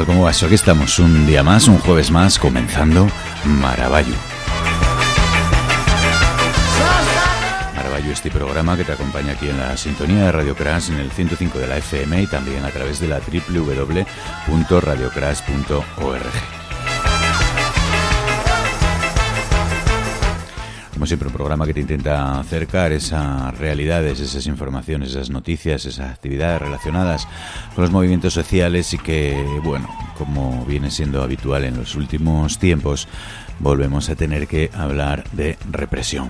tal? ¿Cómo va eso? Aquí estamos un día más, un jueves más, comenzando Maravallo. Maravallo, este programa que te acompaña aquí en la sintonía de Radio Crash en el 105 de la FM y también a través de la www.radiocrash.org. como siempre, un programa que te intenta acercar esas realidades, esas informaciones, esas noticias, esas actividades relacionadas con los movimientos sociales y que, bueno, como viene siendo habitual en los últimos tiempos, volvemos a tener que hablar de represión.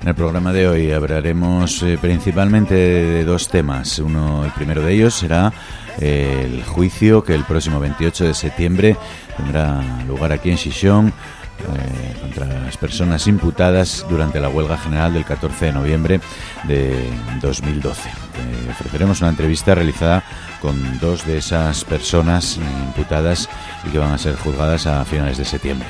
En el programa de hoy hablaremos eh, principalmente de dos temas. Uno, el primero de ellos será el juicio que el próximo 28 de septiembre tendrá lugar aquí en Xixón eh, contra las personas imputadas durante la huelga general del 14 de noviembre de 2012. Eh, ofreceremos una entrevista realizada con dos de esas personas imputadas y que van a ser juzgadas a finales de septiembre.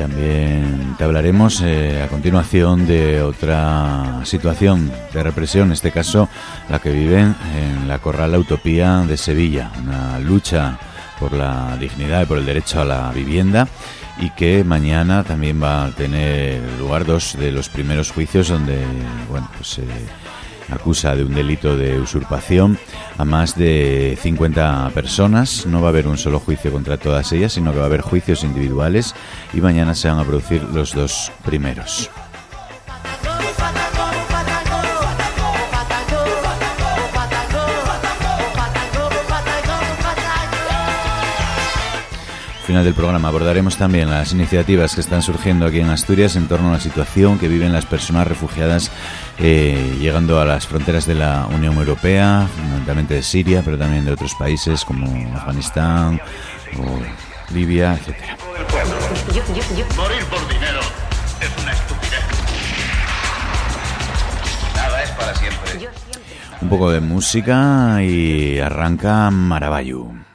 También te hablaremos eh, a continuación de otra situación de represión, en este caso la que viven en la Corral Utopía de Sevilla, una lucha por la dignidad y por el derecho a la vivienda y que mañana también va a tener lugar dos de los primeros juicios donde bueno pues eh, acusa de un delito de usurpación a más de 50 personas. No va a haber un solo juicio contra todas ellas, sino que va a haber juicios individuales y mañana se van a producir los dos primeros. Final del programa abordaremos también las iniciativas que están surgiendo aquí en Asturias en torno a la situación que viven las personas refugiadas eh, llegando a las fronteras de la Unión Europea, fundamentalmente de Siria, pero también de otros países como Afganistán o Libia, etcétera. Morir por dinero es una estupidez. Nada es para siempre. Un poco de música y arranca Maravallu.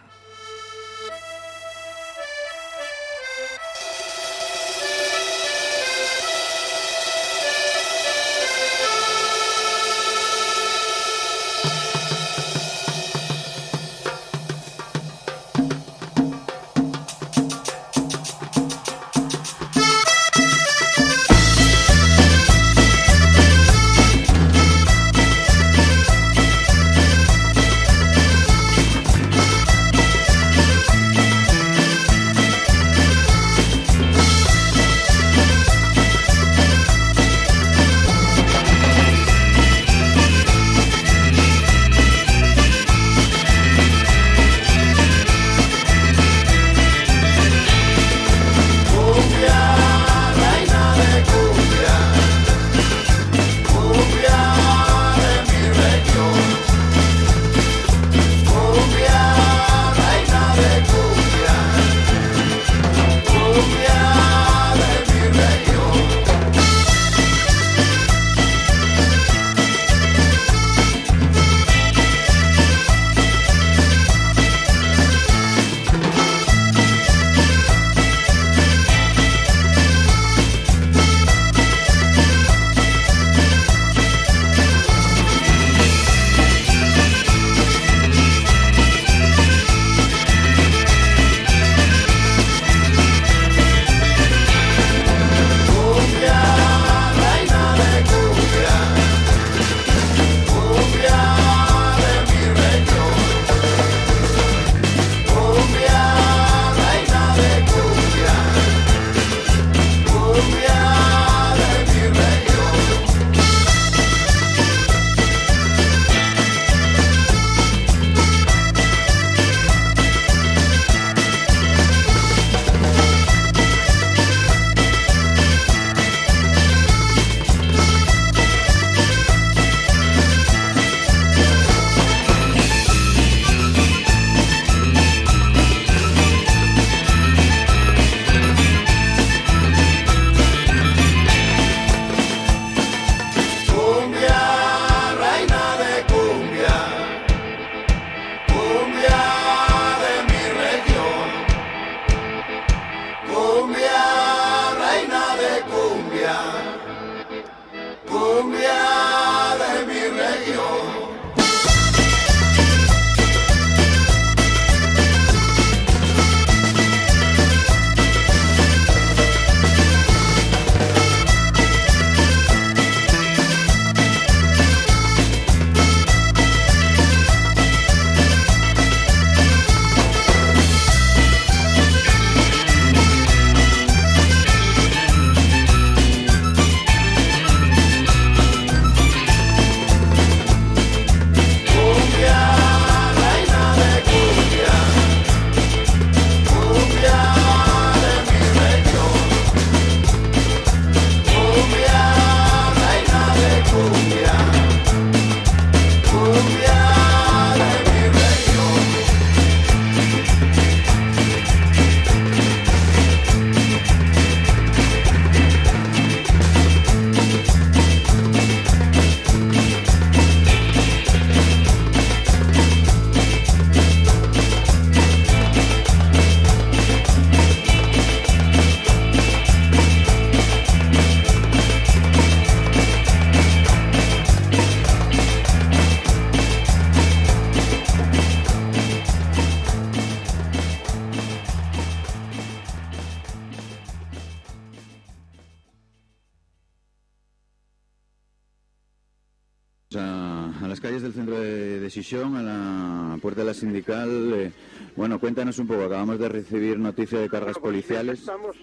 A la puerta de la sindical. Eh, bueno, cuéntanos un poco, acabamos de recibir noticia de cargas pues policiales. Estamos,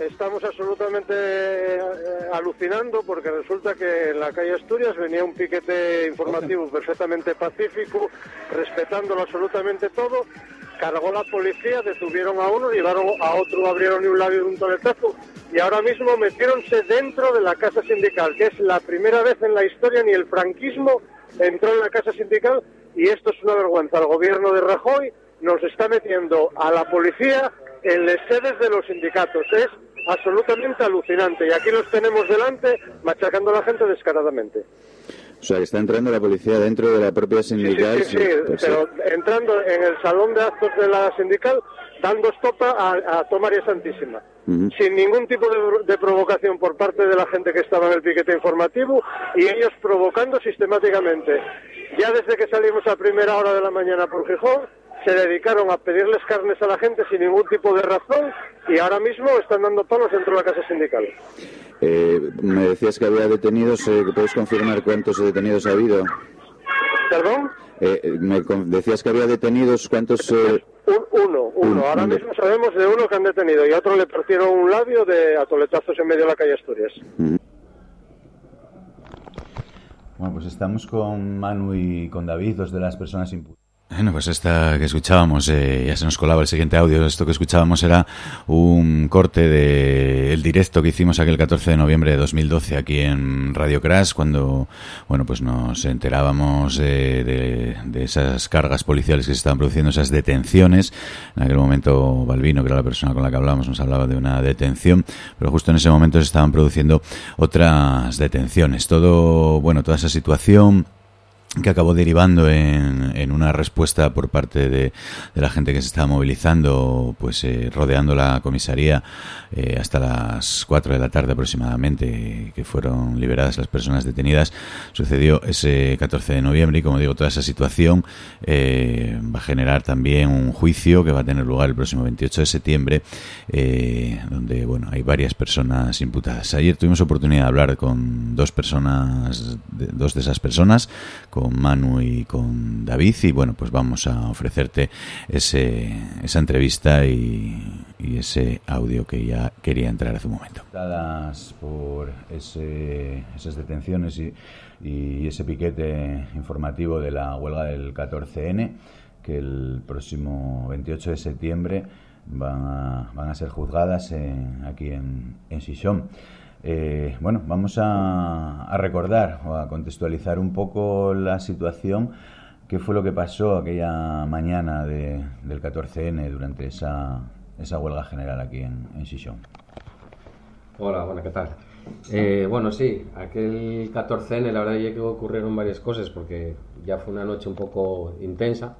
estamos absolutamente eh, alucinando porque resulta que en la calle Asturias venía un piquete informativo perfectamente pacífico, respetándolo absolutamente todo. Cargó la policía, detuvieron a uno, llevaron a otro, abrieron un labio de un toletazo y ahora mismo metiéronse dentro de la casa sindical, que es la primera vez en la historia ni el franquismo entró en la casa sindical y esto es una vergüenza. El gobierno de Rajoy nos está metiendo a la policía en las sedes de los sindicatos. Es absolutamente alucinante y aquí los tenemos delante machacando a la gente descaradamente. O sea, está entrando la policía dentro de la propia sindical. Sí, sí, sí, pero entrando en el salón de actos de la sindical, dando estopa a, a Tomaria Santísima. Sin ningún tipo de, provocación por parte de la gente que estaba en el piquete informativo y ellos provocando sistemáticamente. Ya desde que salimos a primera hora de la mañana por Gijón, se dedicaron a pedirles carnes a la gente sin ningún tipo de razón y ahora mismo están dando palos dentro de la casa sindical. Eh, me decías que había detenidos, eh, ¿puedes confirmar cuántos detenidos ha habido? ¿Perdón? Eh, me decías que había detenidos, ¿cuántos? uno, uno. Ahora mismo sabemos de uno que han detenido y a otro le partieron un labio de atoletazos en medio de la calle Asturias. Bueno, pues estamos con Manu y con David, dos de las personas imputadas. Bueno, pues esta que escuchábamos, eh, ya se nos colaba el siguiente audio. Esto que escuchábamos era un corte del directo que hicimos aquel 14 de noviembre de 2012 aquí en Radio Crash, cuando, bueno, pues nos enterábamos de, esas cargas policiales que se estaban produciendo, esas detenciones. En aquel momento, Balbino, que era la persona con la que hablábamos, nos hablaba de una detención, pero justo en ese momento se estaban produciendo otras detenciones. Todo, bueno, toda esa situación que acabó derivando en, en, una respuesta por parte de, de, la gente que se estaba movilizando, pues eh, rodeando la comisaría eh, hasta las 4 de la tarde aproximadamente, que fueron liberadas las personas detenidas. Sucedió ese 14 de noviembre y, como digo, toda esa situación eh, va a generar también un juicio que va a tener lugar el próximo 28 de septiembre, donde, bueno, hay varias personas imputadas. Ayer tuvimos oportunidad de hablar con dos personas, dos de esas personas, con Manu y con David y bueno, pues vamos a ofrecerte ese, esa entrevista y, ese audio que ya quería entrar hace un momento. Por ese, esas detenciones y, ese piquete informativo de la huelga del 14N, que el próximo 28 de septiembre van a, ser juzgadas aquí en, en eh, bueno, vamos a, recordar o a contextualizar un poco la situación, qué fue lo que pasó aquella mañana del 14N durante esa, esa huelga general aquí en, en Hola, bueno, ¿qué tal? Eh, bueno, sí, aquel 14N la verdad es que ocurrieron varias cosas porque ya fue una noche un poco intensa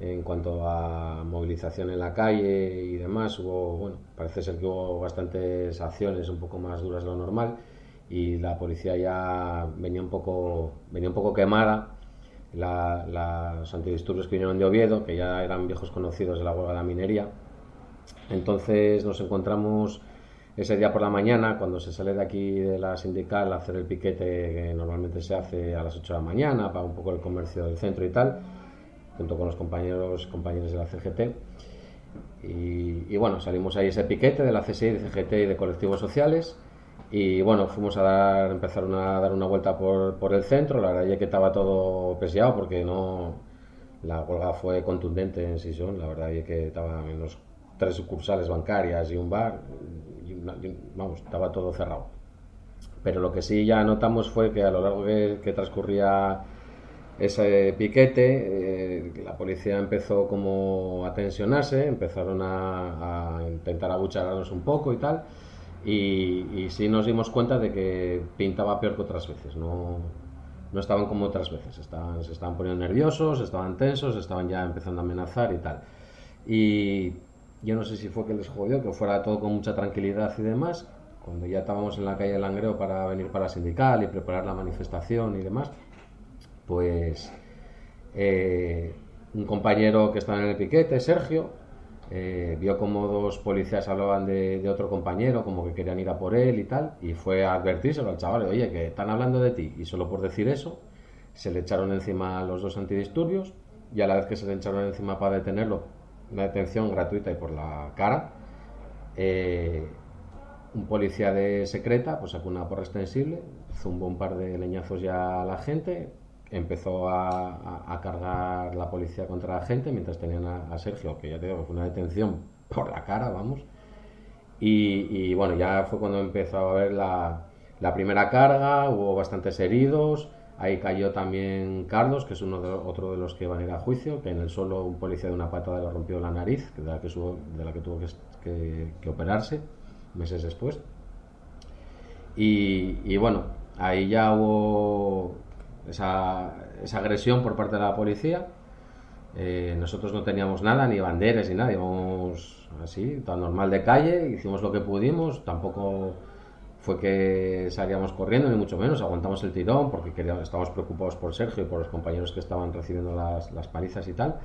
en cuanto a movilización en la calle y demás, hubo, bueno, parece ser que hubo bastantes acciones un poco más duras de lo normal y la policía ya venía un poco, venía un poco quemada. La, los antidisturbios que vinieron de Oviedo, que ya eran viejos conocidos de la huelga de la minería. Entonces nos encontramos ese día por la mañana, cuando se sale de aquí de la sindical a hacer el piquete que normalmente se hace a las 8 de la mañana para un poco el comercio del centro y tal, junto con los compañeros compañeros de la CGT. Y, bueno, salimos ahí ese piquete de la CSI, de CGT y de colectivos sociales. Y bueno, fuimos a dar, empezaron a dar una vuelta por, por el centro. La verdad es que estaba todo peseado porque no. La huelga fue contundente en Sison. La verdad es que estaban en los tres sucursales bancarias y un bar vamos, estaba todo cerrado. Pero lo que sí ya notamos fue que a lo largo que, transcurría ese piquete, eh, la policía empezó como a tensionarse, empezaron a, intentar abucharnos un poco y tal, y, y, sí nos dimos cuenta de que pintaba peor que otras veces, no, no estaban como otras veces, estaban, se estaban poniendo nerviosos, estaban tensos, estaban ya empezando a amenazar y tal. Y yo no sé si fue que les jodió, que fuera todo con mucha tranquilidad y demás. Cuando ya estábamos en la calle de Langreo para venir para sindical y preparar la manifestación y demás, pues eh, un compañero que estaba en el piquete, Sergio, eh, vio como dos policías hablaban de, otro compañero, como que querían ir a por él y tal, y fue a advertírselo al chaval, oye, que están hablando de ti, y solo por decir eso, se le echaron encima los dos antidisturbios, y a la vez que se le echaron encima para detenerlo, una detención gratuita y por la cara. Eh, un policía de secreta pues sacó una porra extensible, zumbó un par de leñazos ya a la gente, empezó a, cargar la policía contra la gente mientras tenían a, Sergio, que ya te digo, fue una detención por la cara, vamos. Y, bueno, ya fue cuando empezó a haber la, primera carga, hubo bastantes heridos, Ahí cayó también Carlos, que es uno de, otro de los que van a ir a juicio, que en el suelo un policía de una patada le rompió la nariz, de la que, de la que tuvo que, operarse meses después. Y, bueno, ahí ya hubo esa, agresión por parte de la policía. Eh, nosotros no teníamos nada, ni banderas ni nada, íbamos así, tan normal de calle, hicimos lo que pudimos, tampoco fue que salíamos corriendo, ni mucho menos, aguantamos el tirón porque queríamos, estábamos preocupados por Sergio y por los compañeros que estaban recibiendo las, las palizas y tal.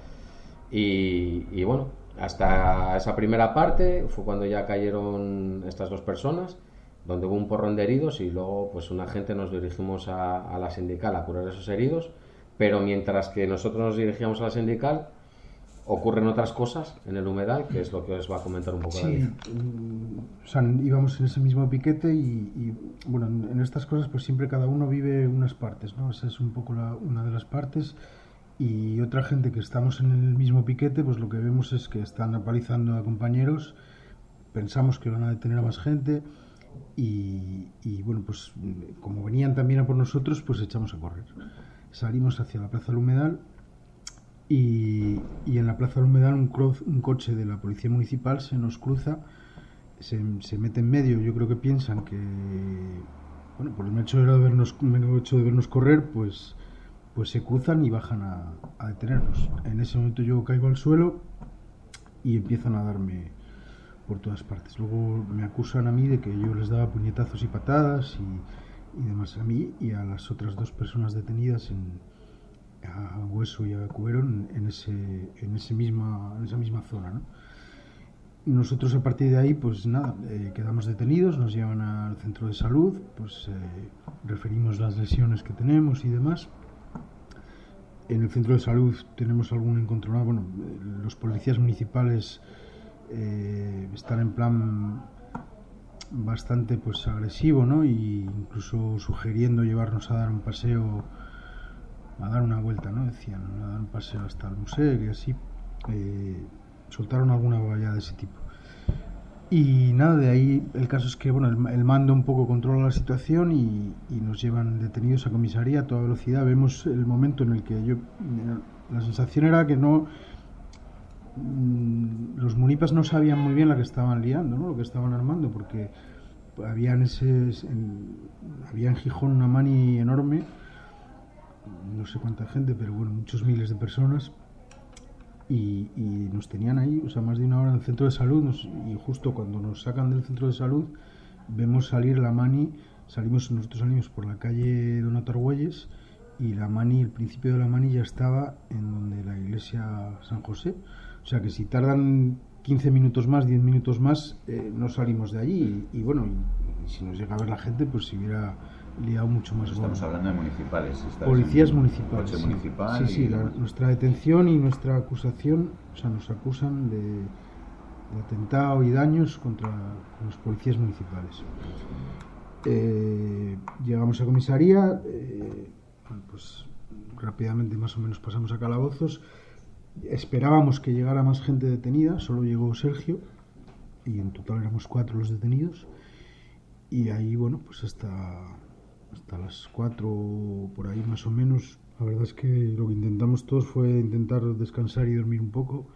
Y, bueno, hasta esa primera parte fue cuando ya cayeron estas dos personas, donde hubo un porrón de heridos y luego pues un agente nos dirigimos a, a la sindical a curar esos heridos, pero mientras que nosotros nos dirigíamos a la sindical, ocurren otras cosas en el humedal, que es lo que os va a comentar un poco. Sí, mm, o sea, íbamos en ese mismo piquete y, bueno, en estas cosas pues siempre cada uno vive unas partes, ¿no? Esa es un poco la, una de las partes y otra gente que estamos en el mismo piquete, pues lo que vemos es que están apalizando a compañeros, pensamos que van a detener a más gente y, y bueno, pues como venían también a por nosotros, pues echamos a correr. Salimos hacia la Plaza del Humedal y, en la Plaza del Humedal un, un, coche de la Policía Municipal se nos cruza, se, se, mete en medio, yo creo que piensan que, bueno, por el hecho de vernos, el hecho de vernos correr, pues, pues se cruzan y bajan a, a detenernos. En ese momento yo caigo al suelo y empiezan a darme por todas partes. Luego me acusan a mí de que yo les daba puñetazos y patadas y, y demás a mí y a las otras dos personas detenidas en, a Hueso y a Cuero en, ese, en, ese misma, en esa misma zona. ¿no? Nosotros a partir de ahí, pues nada, eh, quedamos detenidos, nos llevan al centro de salud, pues eh, referimos las lesiones que tenemos y demás. En el centro de salud tenemos algún encontronazo, bueno, los policías municipales eh, están en plan bastante pues agresivo, ¿no? Y incluso sugiriendo llevarnos a dar un paseo a dar una vuelta, ¿no? Decían, a dar un paseo hasta el museo y así. Eh, soltaron alguna valla de ese tipo. Y nada, de ahí el caso es que bueno, el, mando un poco controla la situación y, nos llevan detenidos a comisaría a toda velocidad. Vemos el momento en el que yo. La sensación era que no. Mm, los munipas no sabían muy bien la que estaban liando, ¿no? lo que estaban armando, porque había en, Gijón una mani enorme no sé cuánta gente, pero bueno, muchos miles de personas. Y, nos tenían ahí, o sea, más de una hora en el centro de salud. y justo cuando nos sacan del centro de salud, vemos salir la mani salimos, nosotros salimos por la calle Donato Argüelles y la mani, el principio de la mani ya estaba en donde la iglesia San José. O sea que si tardan 15 minutos más, 10 minutos más, eh, no salimos de allí. Y, bueno, y, si nos llega a ver la gente, pues si hubiera liado mucho más. Estamos hablando de municipales. Policías municipales. Sí, municipal sí, sí nuestra detención y nuestra acusación, o sea, nos acusan de, atentado y daños contra los policías municipales. Eh, llegamos a comisaría, eh, pues rápidamente más o menos pasamos a calabozos. Esperábamos que llegara más gente detenida, solo llegó Sergio y en total éramos cuatro los detenidos. Y ahí, bueno, pues hasta, hasta las cuatro por ahí más o menos, la verdad es que lo que intentamos todos fue intentar descansar y dormir un poco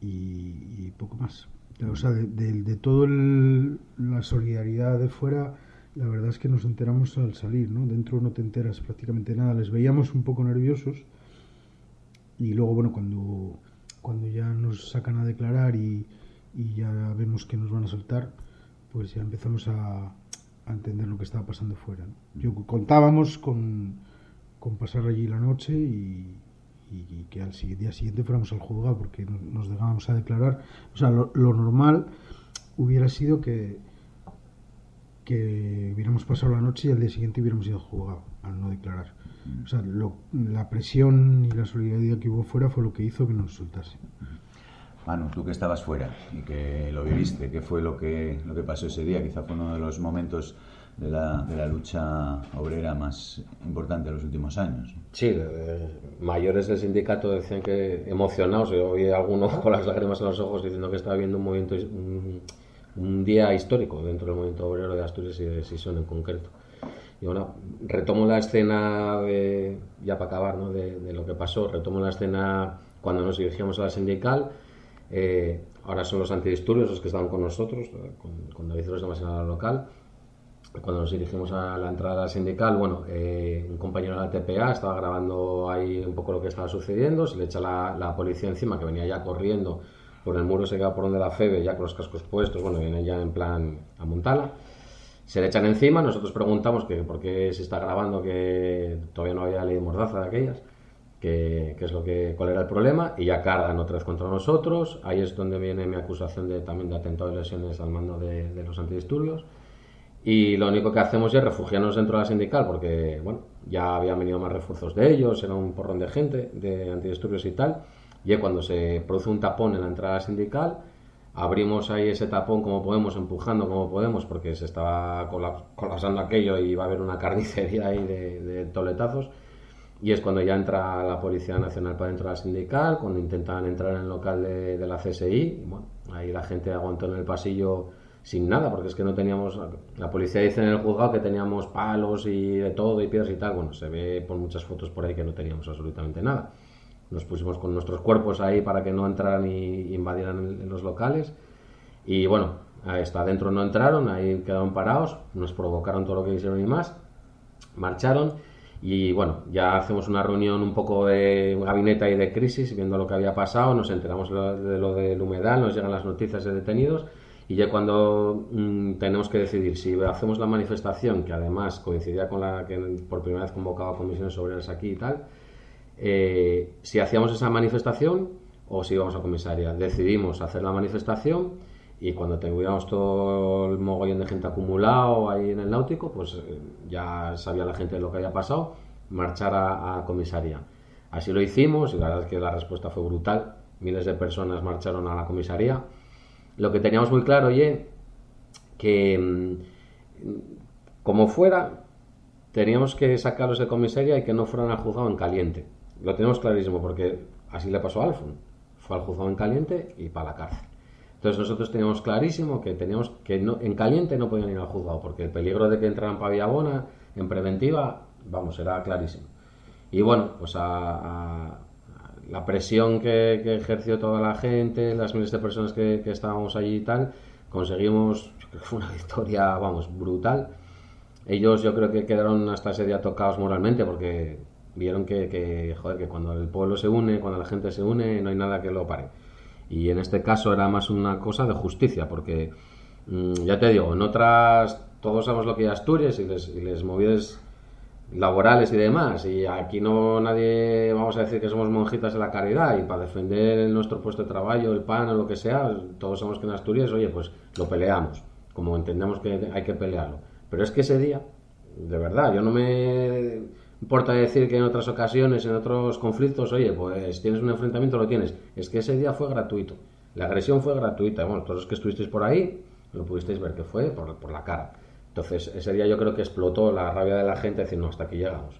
y, poco más. O sea, de, de, todo la solidaridad de fuera, la verdad es que nos enteramos al salir, ¿no? Dentro no te enteras prácticamente nada. Les veíamos un poco nerviosos y luego, bueno, cuando, cuando ya nos sacan a declarar y, y ya vemos que nos van a soltar, pues ya empezamos a, a entender lo que estaba pasando fuera. Yo contábamos con, con pasar allí la noche y, y, que al día siguiente fuéramos al juzgado porque nos dejábamos a declarar. O sea, lo, normal hubiera sido que, que hubiéramos pasado la noche y al día siguiente hubiéramos ido al juzgado al no declarar. O sea, la presión y la solidaridad que hubo fuera fue lo que hizo que nos soltase. Manu, tú que estabas fuera y que lo viviste, ¿qué fue lo que, lo que pasó ese día? Quizá fue uno de los momentos de la, de la lucha obrera más importante de los últimos años. Sí, eh, mayores del sindicato decían que emocionados, yo oí a alguno con las lágrimas en los ojos diciendo que estaba viendo un movimiento, un, día histórico dentro del movimiento obrero de Asturias y de Sison en concreto. Y bueno, retomo la escena, de, ya para acabar, ¿no? de, de, lo que pasó, retomo la escena cuando nos dirigíamos a la sindical. Eh, ahora son los antidisturbios los que estaban con nosotros, con, con David más en la local cuando nos dirigimos a la entrada sindical, bueno, eh, un compañero de la TPA estaba grabando ahí un poco lo que estaba sucediendo, se le echa la, policía encima, que venía ya corriendo por el muro, se queda por donde la FEBE, ya con los cascos puestos, bueno, viene ya en plan a montarla. Se le echan encima, nosotros preguntamos que por qué se está grabando, que todavía no había ley mordaza de aquellas, que, es lo que, cuál era el problema, y ya cargan otra vez contra nosotros. Ahí es donde viene mi acusación de, también de atentado y lesiones al mando de, de los antidisturbios. Y lo único que hacemos es refugiarnos dentro de la sindical, porque bueno, ya habían venido más refuerzos de ellos, era un porrón de gente, de antidisturbios y tal. Y cuando se produce un tapón en la entrada sindical, abrimos ahí ese tapón como podemos, empujando como podemos, porque se estaba colapsando aquello y iba a haber una carnicería ahí de, toletazos. Y es cuando ya entra la Policía Nacional para dentro de la sindical, cuando intentan entrar en el local de, de la CSI. Bueno, ahí la gente aguantó en el pasillo sin nada, porque es que no teníamos. La policía dice en el juzgado que teníamos palos y de todo y piedras y tal. Bueno, se ve por muchas fotos por ahí que no teníamos absolutamente nada. Nos pusimos con nuestros cuerpos ahí para que no entraran y invadieran los locales. Y bueno, hasta adentro no entraron, ahí quedaron parados, nos provocaron todo lo que hicieron y más. Marcharon y bueno, ya hacemos una reunión un poco de gabinete y de crisis, viendo lo que había pasado, nos enteramos de lo del humedal, nos llegan las noticias de detenidos y ya cuando mm, tenemos que decidir si hacemos la manifestación, que además coincidía con la que por primera vez convocaba comisiones obreras aquí y tal, eh, si hacíamos esa manifestación o si íbamos a comisaría. Decidimos hacer la manifestación y cuando tuviéramos todo el mogollón de gente acumulado ahí en el náutico, pues eh, ya sabía la gente lo que había pasado, marchar a, a comisaría. Así lo hicimos y la verdad es que la respuesta fue brutal. Miles de personas marcharon a la comisaría lo que teníamos muy claro, oye, que mm, como fuera, teníamos que sacarlos de comisaría y que no fueran al juzgado en caliente. Lo tenemos clarísimo porque así le pasó a Alfon. Fue al juzgado en caliente y para la cárcel. Entonces nosotros teníamos clarísimo que teníamos que no, en caliente no podían ir al juzgado porque el peligro de que entraran para Villabona en preventiva, vamos, era clarísimo. Y bueno, pues a la presión que, ejerció toda la gente, las miles de personas que, estábamos allí y tal, conseguimos, yo creo que fue una victoria, vamos, brutal. Ellos yo creo que quedaron hasta ese día tocados moralmente porque vieron que, joder, que cuando el pueblo se une, cuando la gente se une, no hay nada que lo pare. Y en este caso era más una cosa de justicia, porque mm, ya te digo, en otras todos sabemos lo que es Asturias y les, y laborales y demás. Y aquí no nadie, vamos a decir que somos monjitas de la caridad y para defender nuestro puesto de trabajo, el pan o lo que sea, todos sabemos que en Asturias, oye, pues lo peleamos, como entendemos que hay que pelearlo. Pero es que ese día, de verdad, yo no me importa decir que en otras ocasiones, en otros conflictos, oye, pues tienes un enfrentamiento, lo tienes. Es que ese día fue gratuito. La agresión fue gratuita. Bueno, todos los que estuvisteis por ahí lo pudisteis ver que fue por, por la cara. Entonces, ese día yo creo que explotó la rabia de la gente, decir, hasta aquí llegamos.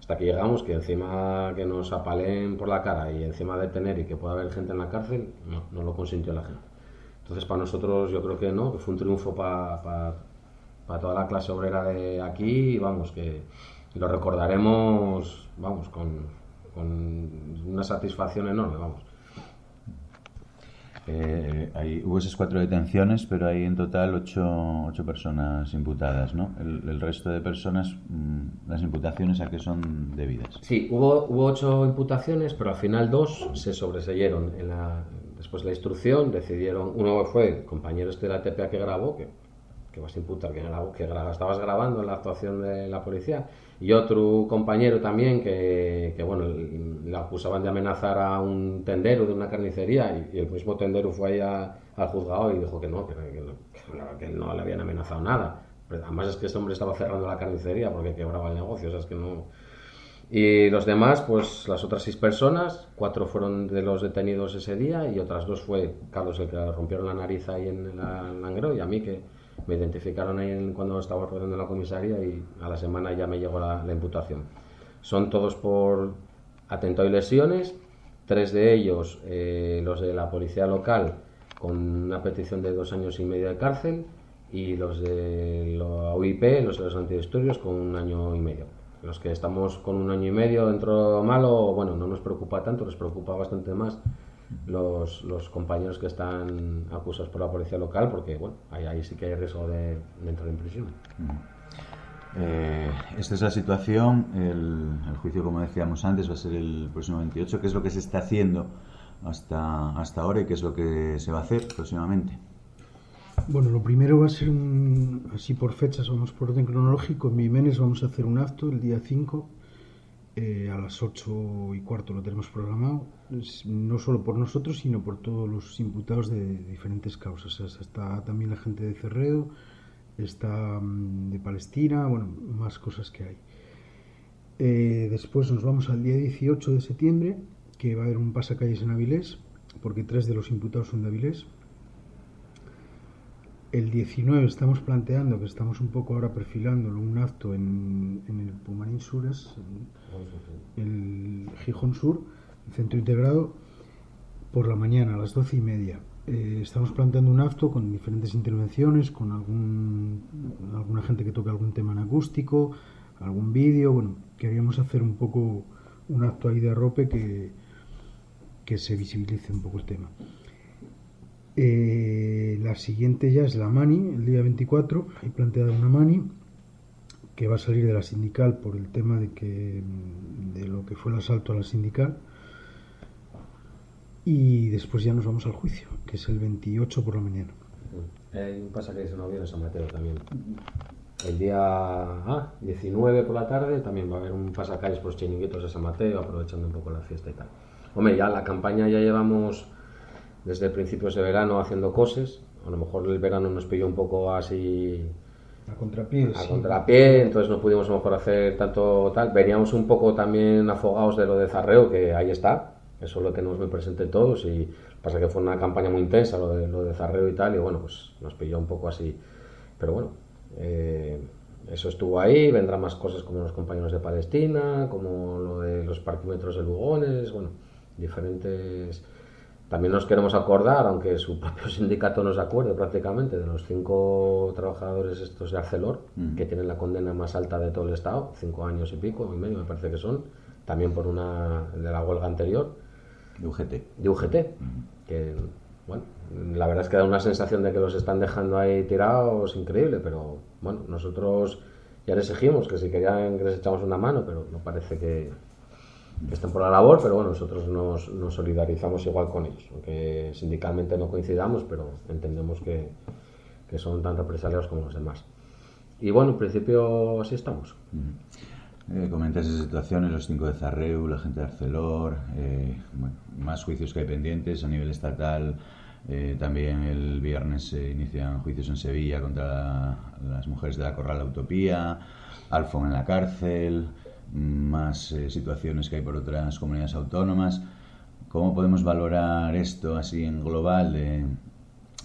Hasta aquí llegamos, que encima que nos apalen por la cara y encima de tener y que pueda haber gente en la cárcel, no, no lo consintió la gente. Entonces, para nosotros yo creo que no, que fue un triunfo para toda la clase obrera de aquí y vamos, que lo recordaremos, vamos, con, con una satisfacción enorme, vamos. Eh, hay, hubo esas cuatro detenciones, pero hay en total ocho, ocho personas imputadas, ¿no? El, el resto de personas, mmm, las imputaciones a qué son debidas. Sí, hubo, hubo ocho imputaciones, pero al final dos se sobreseyeron. En la, después de la instrucción decidieron, uno fue compañero este de la TPA que grabó, que, que vas a imputar que, grabó, que grabó, estabas grabando en la actuación de la policía, y otro compañero también que, que, bueno, le acusaban de amenazar a un tendero de una carnicería y, y el mismo tendero fue ahí a, al juzgado y dijo que no, que, que, no, que no le habían amenazado nada. Pero además es que este hombre estaba cerrando la carnicería porque quebraba el negocio, o sea, es que no... Y los demás, pues las otras seis personas, cuatro fueron de los detenidos ese día y otras dos fue Carlos el que rompieron la nariz ahí en la Langro y a mí que me identificaron ahí en, cuando estaba rodando la comisaría y a la semana ya me llegó la, la, imputación. Son todos por atentado y lesiones, tres de ellos, eh, los de la policía local, con una petición de dos años y medio de cárcel, y los de la UIP, los de los antidisturbios, con un año y medio. Los que estamos con un año y medio dentro malo, bueno, no nos preocupa tanto, nos preocupa bastante más los, los, compañeros que están acusados por la policía local, porque bueno, ahí, ahí sí que hay riesgo de, de entrar en prisión. Eh, esta es la situación. El, el, juicio, como decíamos antes, va a ser el próximo 28. ¿Qué es lo que se está haciendo hasta, hasta ahora y qué es lo que se va a hacer próximamente? Bueno, lo primero va a ser un, así por fechas, vamos por orden cronológico. En Mimenes vamos a hacer un acto el día 5 eh, a las 8 y cuarto lo tenemos programado, no solo por nosotros, sino por todos los imputados de diferentes causas. O sea, está también la gente de Cerredo, está um, de Palestina, bueno, más cosas que hay. Eh, después nos vamos al día 18 de septiembre, que va a haber un pasacalles en Avilés, porque tres de los imputados son de Avilés. El 19 estamos planteando, que estamos un poco ahora perfilándolo, un acto en, en el Pumarín Sures, en el Gijón Sur, centro integrado, por la mañana a las doce y media. Eh, estamos planteando un acto con diferentes intervenciones, con algún, alguna gente que toque algún tema en acústico, algún vídeo. Bueno, queríamos hacer un poco un acto ahí de arrope que, que se visibilice un poco el tema. Eh, la siguiente ya es la Mani, el día 24, hay planteada una Mani que va a salir de la sindical por el tema de que de lo que fue el asalto a la sindical y después ya nos vamos al juicio, que es el 28 por la mañana. Hay un pasaje que se nos viene San Mateo también. El día ah, 19 por la tarde también va a haber un pasacalles por los chiringuitos de San Mateo, aprovechando un poco la fiesta y tal. Hombre, ya la campaña ya llevamos desde principios de verano haciendo cosas. A lo mejor el verano nos pilló un poco así a contrapié, a sí. contrapié, entonces no pudimos a lo mejor hacer tanto tal. Veníamos un poco también afogados de lo de Zarreo, que ahí está, eso lo tenemos muy presente todos y pasa que fue una campaña muy intensa lo de, lo de Zarreo y tal, y bueno, pues nos pilló un poco así. Pero bueno, eh, eso estuvo ahí, vendrán más cosas como los compañeros de Palestina, como lo de los parquímetros de Lugones, bueno, diferentes también nos queremos acordar, aunque su propio sindicato no se acuerde prácticamente, de los cinco trabajadores estos de Arcelor, mm. que tienen la condena más alta de todo el Estado, cinco años y pico, y medio me parece que son, también por una de la huelga anterior. De UGT. De UGT, que, bueno, la verdad es que da una sensación de que los están dejando ahí tirados increíble, pero bueno, nosotros ya les exigimos que si querían que les echamos una mano, pero no parece que, que estén por la labor, pero bueno, nosotros nos, nos, solidarizamos igual con ellos, aunque sindicalmente no coincidamos, pero entendemos que, que son tan represaliados como los demás. y bueno, en principio así estamos. Eh, comentas esas situaciones, los cinco de Zarreu, la gente de Arcelor, eh, más juicios que hay pendientes a nivel estatal. Eh, también el viernes se inician juicios en Sevilla contra las mujeres de la Corral la Utopía, Alfon en la cárcel, más situaciones que hay por otras comunidades autónomas. ¿Cómo podemos valorar esto así en global de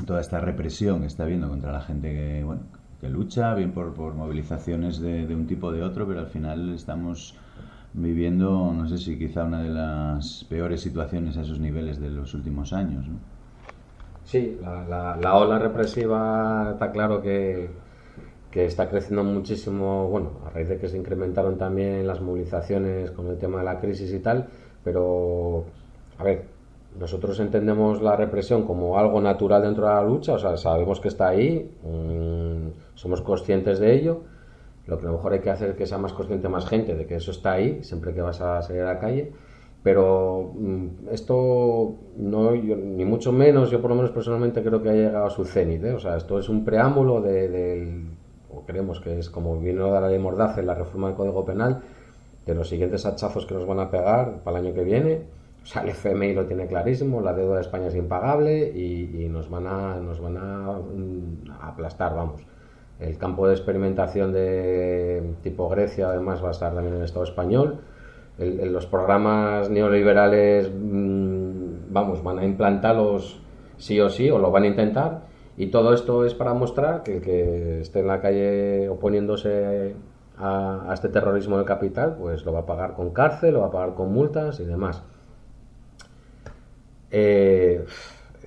toda esta represión que está habiendo contra la gente que, bueno, lucha, bien por, por movilizaciones de, un tipo o de otro, pero al final estamos viviendo, no sé si quizá una de las peores situaciones a esos niveles de los últimos años. ¿no? Sí, la, la, ola represiva está claro que, que, está creciendo muchísimo, bueno, a raíz de que se incrementaron también las movilizaciones con el tema de la crisis y tal, pero, a ver, nosotros entendemos la represión como algo natural dentro de la lucha, o sea, sabemos que está ahí, mm, somos conscientes de ello. Lo que a lo mejor hay que hacer es que sea más consciente más gente de que eso está ahí, siempre que vas a salir a la calle. Pero mm, esto, no, ni mucho menos, yo por lo menos personalmente creo que ha llegado a su cenit. ¿eh? O sea, esto es un preámbulo del, o creemos que es como vino de la ley Mordaza en la reforma del Código Penal, de los siguientes hachazos que nos van a pegar para el año que viene o sea, el FMI lo tiene clarísimo, la deuda de España es impagable y, nos van, a, nos van mm, a, aplastar, vamos. El campo de experimentación de tipo Grecia, además, va a estar también en el Estado español. los programas neoliberales, mm, vamos, van a implantarlos sí o sí, o lo van a intentar. Y todo esto es para mostrar que el que esté en la calle oponiéndose a, a este terrorismo del capital, pues lo va a pagar con cárcel, lo va a pagar con multas y demás. Eh,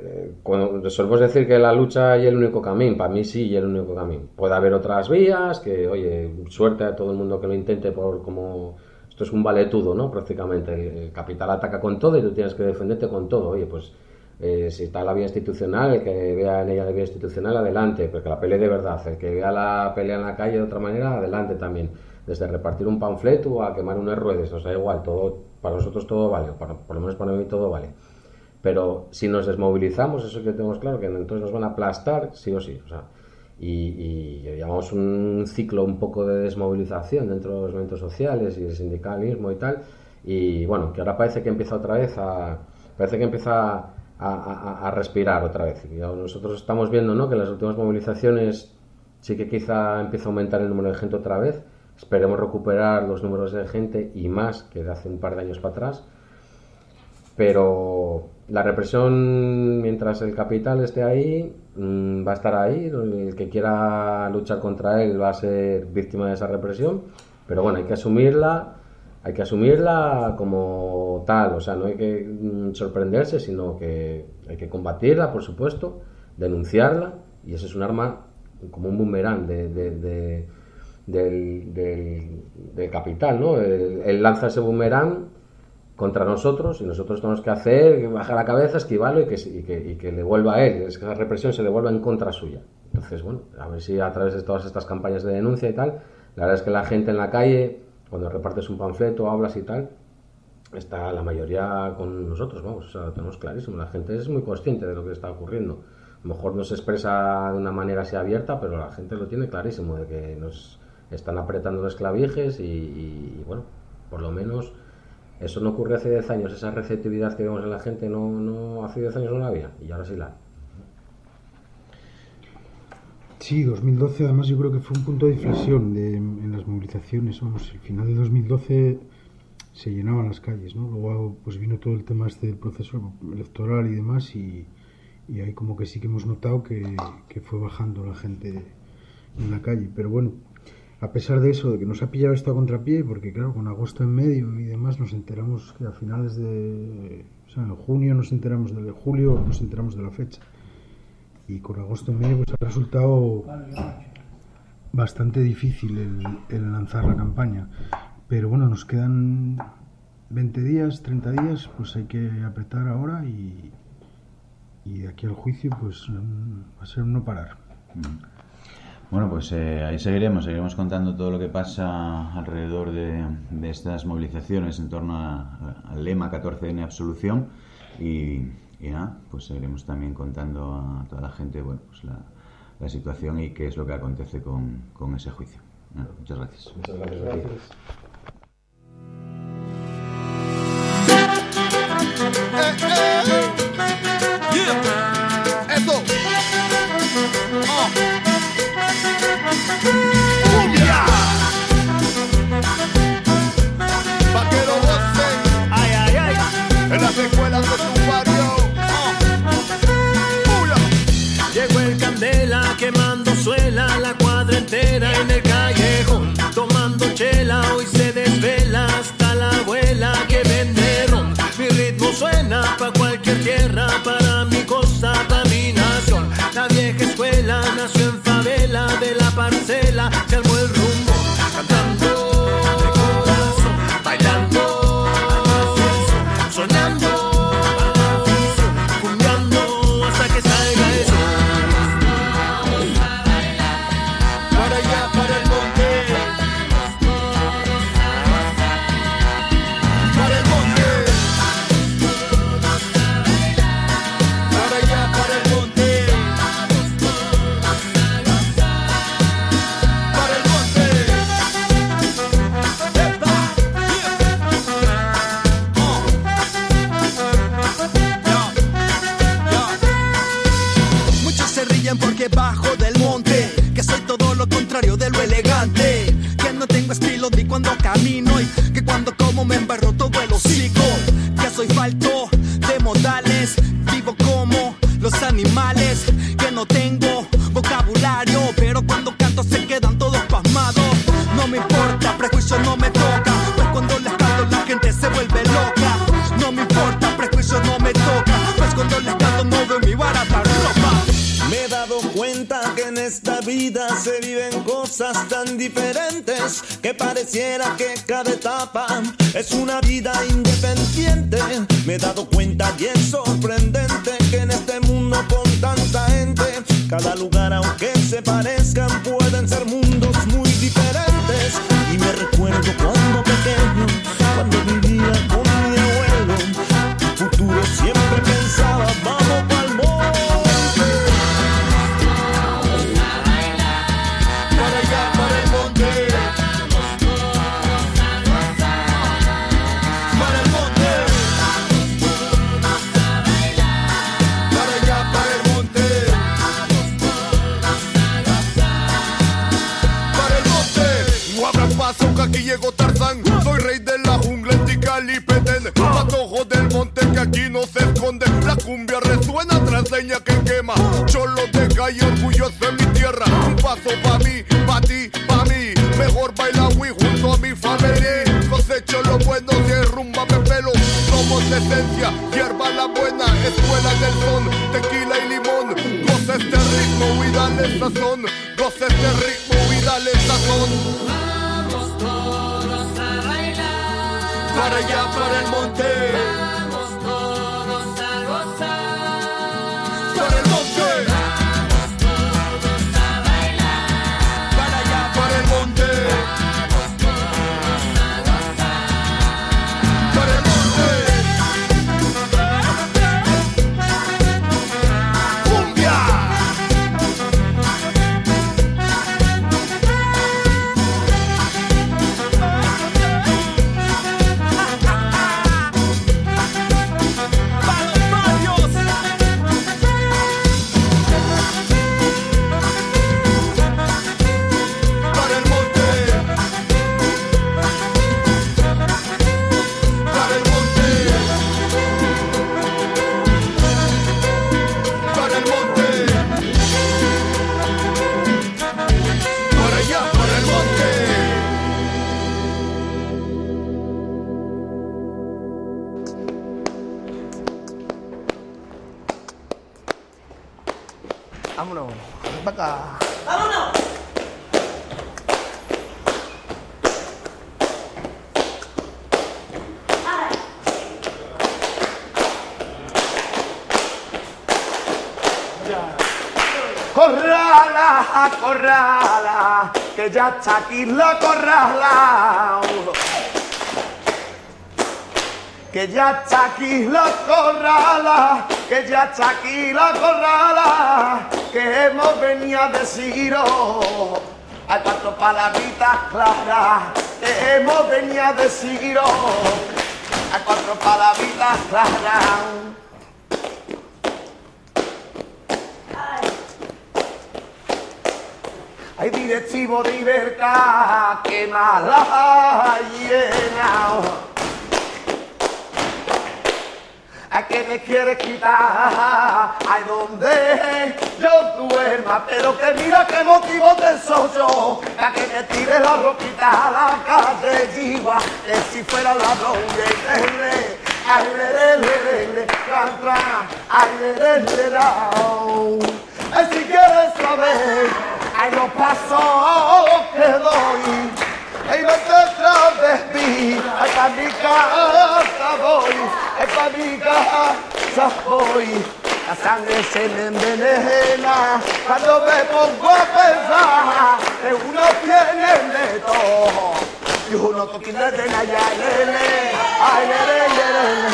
eh, cuando solemos decir que la lucha es el único camino, para mí sí y el único camino. Puede haber otras vías, que oye, suerte a todo el mundo que lo intente por como esto es un valetudo, ¿no? Prácticamente el capital ataca con todo y tú tienes que defenderte con todo. Oye, pues eh, si está la vía institucional, el que vea en ella la vía institucional, adelante, porque la pelea de verdad, el que vea la pelea en la calle de otra manera, adelante también. Desde repartir un panfleto a quemar unas ruedas, o sea, igual, todo, para nosotros todo vale, para, por lo menos para mí todo vale. Pero si nos desmovilizamos, eso que tenemos claro, que entonces nos van a aplastar, sí o sí. O sea, y, y llevamos un ciclo un poco de desmovilización dentro de los movimientos sociales y el sindicalismo y tal. Y bueno, que ahora parece que empieza otra vez a. Parece que empieza a, a, a respirar otra vez. Y nosotros estamos viendo ¿no? que en las últimas movilizaciones sí que quizá empieza a aumentar el número de gente otra vez. Esperemos recuperar los números de gente y más que de hace un par de años para atrás. Pero la represión, mientras el capital esté ahí, mm, va a estar ahí. El que quiera luchar contra él va a ser víctima de esa represión. Pero bueno, hay que asumirla, hay que asumirla como tal. O sea, no hay que mm, sorprenderse, sino que hay que combatirla, por supuesto, denunciarla. Y eso es un arma como un boomerang de, del, capital, ¿no? él lanza ese boomerang contra nosotros y nosotros tenemos que hacer, bajar la cabeza, esquivarlo y que, y que, y que le vuelva a él, es que esa represión se devuelva en contra suya. Entonces, bueno, a ver si a través de todas estas campañas de denuncia y tal, la verdad es que la gente en la calle, cuando repartes un panfleto, hablas y tal, está la mayoría con nosotros, vamos, o sea, lo tenemos clarísimo, la gente es muy consciente de lo que está ocurriendo. A lo mejor no se expresa de una manera así abierta, pero la gente lo tiene clarísimo, de que nos están apretando los clavijes y, y bueno, por lo menos eso no ocurre hace 10 años, esa receptividad que vemos en la gente no, no hace 10 años no la había y ahora sí la Sí, 2012 además yo creo que fue un punto de inflexión de, en las movilizaciones. Vamos, el final de 2012 se llenaban las calles, ¿no? Luego pues vino todo el tema este del proceso electoral y demás y, y ahí como que sí que hemos notado que, que fue bajando la gente en la calle. Pero bueno, a pesar de eso, de que nos ha pillado esto a contrapié, porque claro, con agosto en medio y demás nos enteramos que a finales de... Junio nos enteramos de julio, nos enteramos de la fecha. Y con agosto en medio pues ha resultado bastante difícil el, lanzar la campaña. Pero bueno, nos quedan 20 días, 30 días, pues hay que apretar ahora y, de aquí al juicio pues va a ser no parar. Mm. Bueno, pues eh, ahí seguiremos, seguiremos contando todo lo que pasa alrededor de, estas movilizaciones en torno al lema 14N absolución y, nada, pues seguiremos también contando a toda la gente, bueno, pues la situación y qué es lo que acontece con, con ese juicio. muchas gracias. Muchas gracias. Suela la cuadra entera en el callejón, tomando chela, hoy se desvela hasta la abuela que vende ron. Mi ritmo suena pa' cualquier tierra, para mi costa, para mi nación. La vieja escuela nació en favela de la parcela, se armó el rumbo, cantando. Que pareciera que cada etapa es una vida independiente. Me he dado cuenta y es sorprendente que en este mundo con tanta gente, cada lugar aunque se parezcan pueden ser mundos leña que quema. Cholo de calle, orgulloso de mi tierra. Un paso pa' mí, pa' ti, pa' mí. Mejor baila Wii junto a mi familia. Cosecho lo bueno, derrumba me pelo. Somos de esencia, hierba la buena. Escuela del son, tequila y limón. Goza este ritmo y dale sazón. Goza este ritmo y dale sazón. Vamos todos a bailar. Para allá, para el monte. Ya está aquí la corrala. Que ya está aquí la corrala, que ya está aquí la corrala. que hemos venido a deciros. Hay cuatro palabritas claras que hemos venido a deciros. Hay cuatro palabritas claras. Hay directivo de Iberca que mala llena. ¿A qué me quieres quitar? Ay, donde yo duerma, pero que mira qué motivo te soy yo. A que me tire la ropita a la calle, diva, que si fuera la de le, ay, le, le, le, le, ay, le, le, le, si quieres saber, ay, los pasos que doy. Ay, no te trates de mí, ay, mi casa voy, ay, mi casa voy. La sangre se me envenena cuando me pongo a pensar que uno tiene todo y uno tiene de la ya, lele, ay, lele, lele,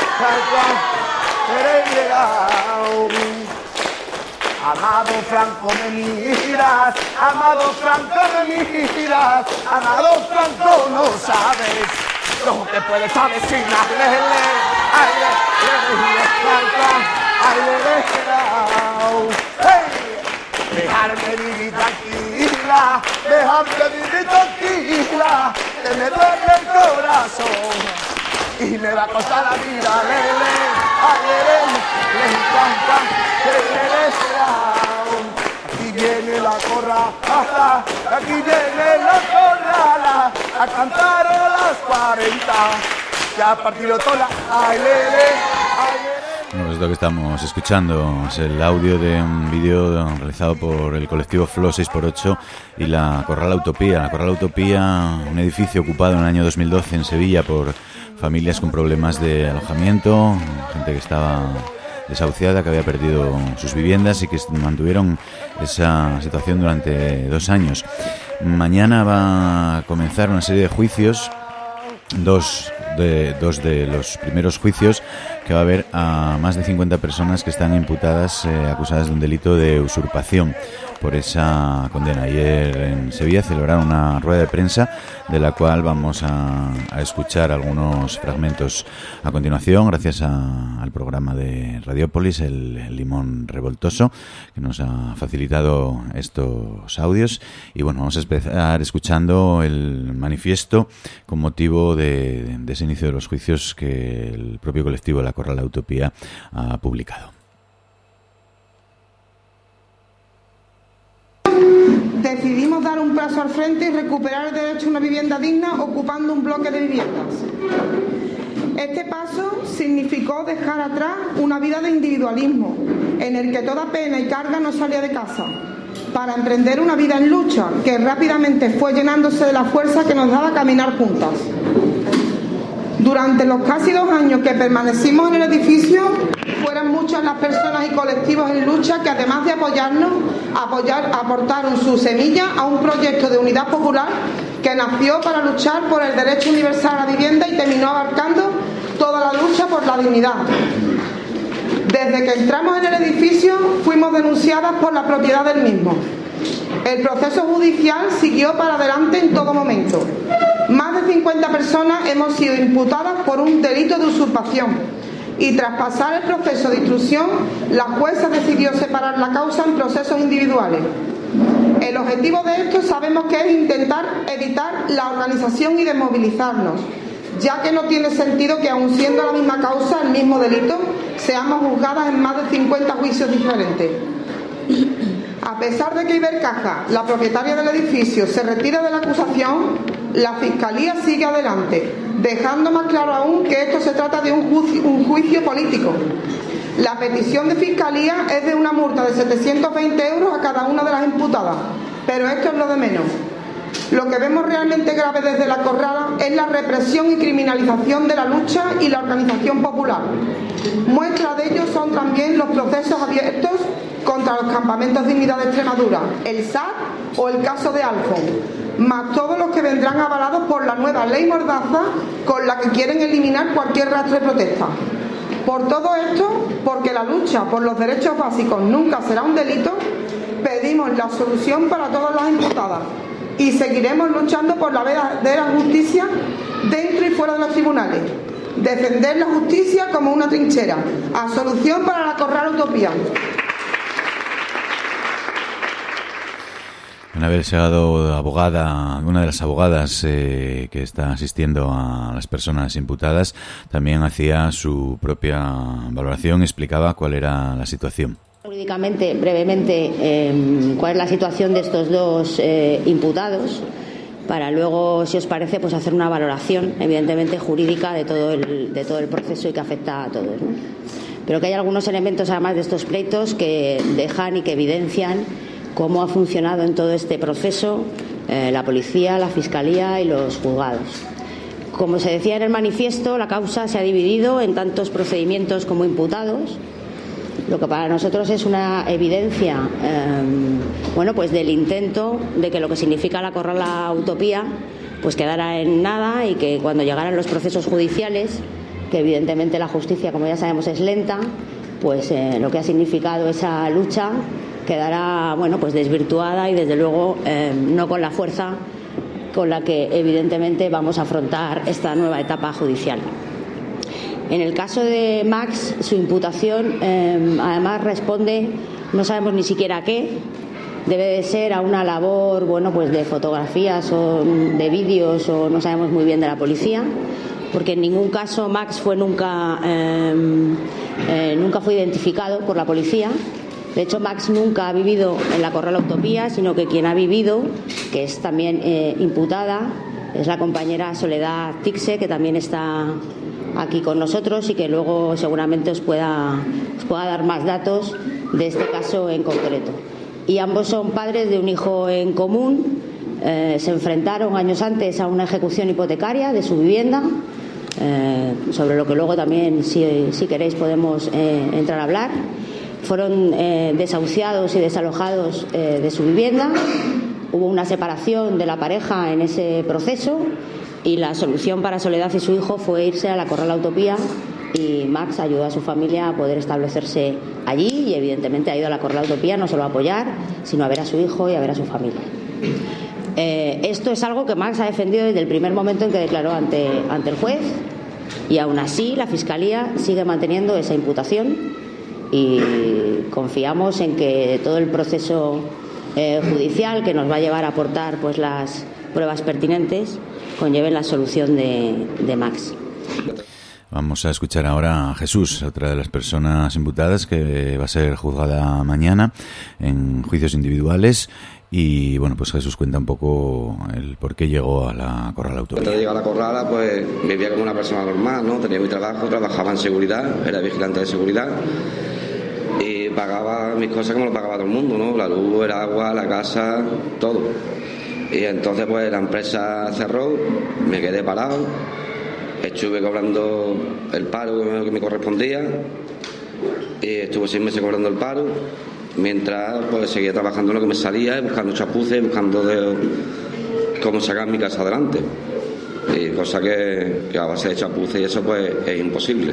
Amado Franco me miras, amado Franco me miras, amado Franco no sabes lo que puedes lele, ay le, le, ay le, dejarme vivir tranquila, dejarme vivir tranquila, que me duele el corazón y me va a costar la vida, lele, ay le, le encanta. Aquí viene la corrala, aquí viene la corrala, a cantar a las 40. Ya ha partido toda, ay, Bueno, es lo que estamos escuchando, es el audio de un vídeo realizado por el colectivo Flow 6x8 y la Corral Utopía. La Corral Utopía, un edificio ocupado en el año 2012 en Sevilla por familias con problemas de alojamiento, gente que estaba desahuciada que había perdido sus viviendas y que mantuvieron esa situación durante dos años. Mañana va a comenzar una serie de juicios, dos de, dos de los primeros juicios que va a haber a más de 50 personas que están imputadas, eh, acusadas de un delito de usurpación por esa condena. Ayer en Sevilla celebraron una rueda de prensa de la cual vamos a, escuchar algunos fragmentos a continuación, gracias al programa de Radiopolis, el, Limón Revoltoso, que nos ha facilitado estos audios. Y bueno, vamos a empezar escuchando el manifiesto con motivo de, de ese inicio de los juicios que el propio colectivo la Corral Utopía ha publicado. Paso al frente y recuperar el derecho a una vivienda digna ocupando un bloque de viviendas. Este paso significó dejar atrás una vida de individualismo, en el que toda pena y carga no salía de casa, para emprender una vida en lucha que rápidamente fue llenándose de la fuerza que nos daba caminar juntas. Durante los casi dos años que permanecimos en el edificio, fueron muchas las personas y colectivos en lucha que además de apoyarnos, apoyar, aportaron su semilla a un proyecto de unidad popular que nació para luchar por el derecho universal a la vivienda y terminó abarcando toda la lucha por la dignidad. Desde que entramos en el edificio fuimos denunciadas por la propiedad del mismo. El proceso judicial siguió para adelante en todo momento. Más de 50 personas hemos sido imputadas por un delito de usurpación y tras pasar el proceso de instrucción, la jueza decidió separar la causa en procesos individuales. El objetivo de esto sabemos que es intentar evitar la organización y desmovilizarnos, ya que no tiene sentido que aun siendo la misma causa, el mismo delito, seamos juzgadas en más de 50 juicios diferentes. A pesar de que Ibercaja, la propietaria del edificio, se retira de la acusación, la Fiscalía sigue adelante, dejando más claro aún que esto se trata de un juicio, un juicio político. La petición de Fiscalía es de una multa de 720 euros a cada una de las imputadas, pero esto es lo de menos. Lo que vemos realmente grave desde la corrala es la represión y criminalización de la lucha y la organización popular. Muestra de ello son también los procesos abiertos contra los campamentos Dignidad de Extremadura, el SAT o el caso de Alfon, más todos los que vendrán avalados por la nueva ley Mordaza con la que quieren eliminar cualquier rastro de protesta. Por todo esto, porque la lucha por los derechos básicos nunca será un delito, pedimos la solución para todas las imputadas y seguiremos luchando por la verdadera justicia dentro y fuera de los tribunales. Defender la justicia como una trinchera. A solución para la corral utopía. Una vez llegado abogada, una de las abogadas eh, que está asistiendo a las personas imputadas, también hacía su propia valoración, explicaba cuál era la situación. Jurídicamente, brevemente, em, cuál es la situación de estos dos eh, imputados para luego, si os parece, pues hacer una valoración, evidentemente jurídica, de todo el, de todo el proceso y que afecta a todos. Pero que hay algunos elementos, además de estos pleitos, que dejan y que evidencian cómo ha funcionado en todo este proceso eh, la policía, la fiscalía y los juzgados. Como se decía en el manifiesto, la causa se ha dividido en tantos procedimientos como imputados, lo que para nosotros es una evidencia em, bueno, pues del intento de que lo que significa la corrala utopía pues quedara en nada y que cuando llegaran los procesos judiciales, que evidentemente la justicia, como ya sabemos, es lenta, pues eh, lo que ha significado esa lucha quedará bueno pues desvirtuada y desde luego eh, no con la fuerza con la que evidentemente vamos a afrontar esta nueva etapa judicial. En el caso de Max, su imputación eh, además responde, no sabemos ni siquiera a qué, debe de ser a una labor bueno pues de fotografías o de vídeos o no sabemos muy bien de la policía porque en ningún caso Max fue nunca eh, nunca fue identificado por la policía. De hecho, Max nunca ha vivido en la Corral Utopía, sino que quien ha vivido, que es también eh, imputada, es la compañera Soledad Tixe, que también está aquí con nosotros y que luego seguramente os pueda, pueda dar más datos de este caso en concreto. Y ambos son padres de un hijo en común. Eh, se enfrentaron años antes a una ejecución hipotecaria de su vivienda, eh, sobre lo que luego también, si, si queréis, podemos entrar a hablar fueron eh, desahuciados y desalojados eh, de su vivienda. Hubo una separación de la pareja en ese proceso y la solución para Soledad y su hijo fue irse a la Corral Utopía y Max ayudó a su familia a poder establecerse allí y evidentemente ha ido a la Corral Utopía no solo a apoyar, sino a ver a su hijo y a ver a su familia. Eh, esto es algo que Max ha defendido desde el primer momento en que declaró ante, ante el juez y aún así la Fiscalía sigue manteniendo esa imputación y confiamos en que todo el proceso eh, judicial que nos va a llevar a aportar pues las pruebas pertinentes conlleve la solución de, de Max. Vamos a escuchar ahora a Jesús, otra de las personas imputadas que va a ser juzgada mañana en juicios individuales. Y bueno, pues Jesús cuenta un poco el por qué llegó a la Corrala Autónoma. Cuando llegué a la Corrala, pues vivía como una persona normal, ¿no? Tenía mi trabajo, trabajaba en seguridad, era vigilante de seguridad y pagaba mis cosas como lo pagaba todo el mundo, ¿no? La luz, el agua, la casa, todo. Y entonces pues la empresa cerró, me quedé parado, estuve cobrando el paro que me correspondía y estuve seis meses cobrando el paro mientras pues seguía trabajando lo que me salía, buscando chapuces, buscando cómo sacar mi casa adelante. Y cosa que, que a base de chapuces y eso pues es imposible.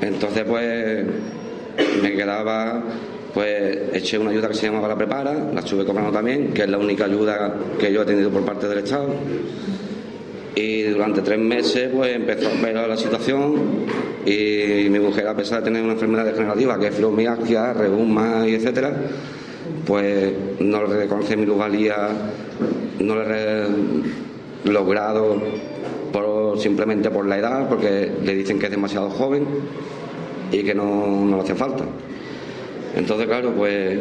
Entonces pues me quedaba, pues eché una ayuda que se llamaba La Prepara, la estuve cobrando también, que es la única ayuda que yo he tenido por parte del Estado. Y durante tres meses pues empezó a ver la situación y mi mujer, a pesar de tener una enfermedad degenerativa que es fibromialgia, reuma y etcétera, pues no le reconoce mi lugaría, no le he logrado por, simplemente por la edad, porque le dicen que es demasiado joven y que no, no hace falta. Entonces, claro, pues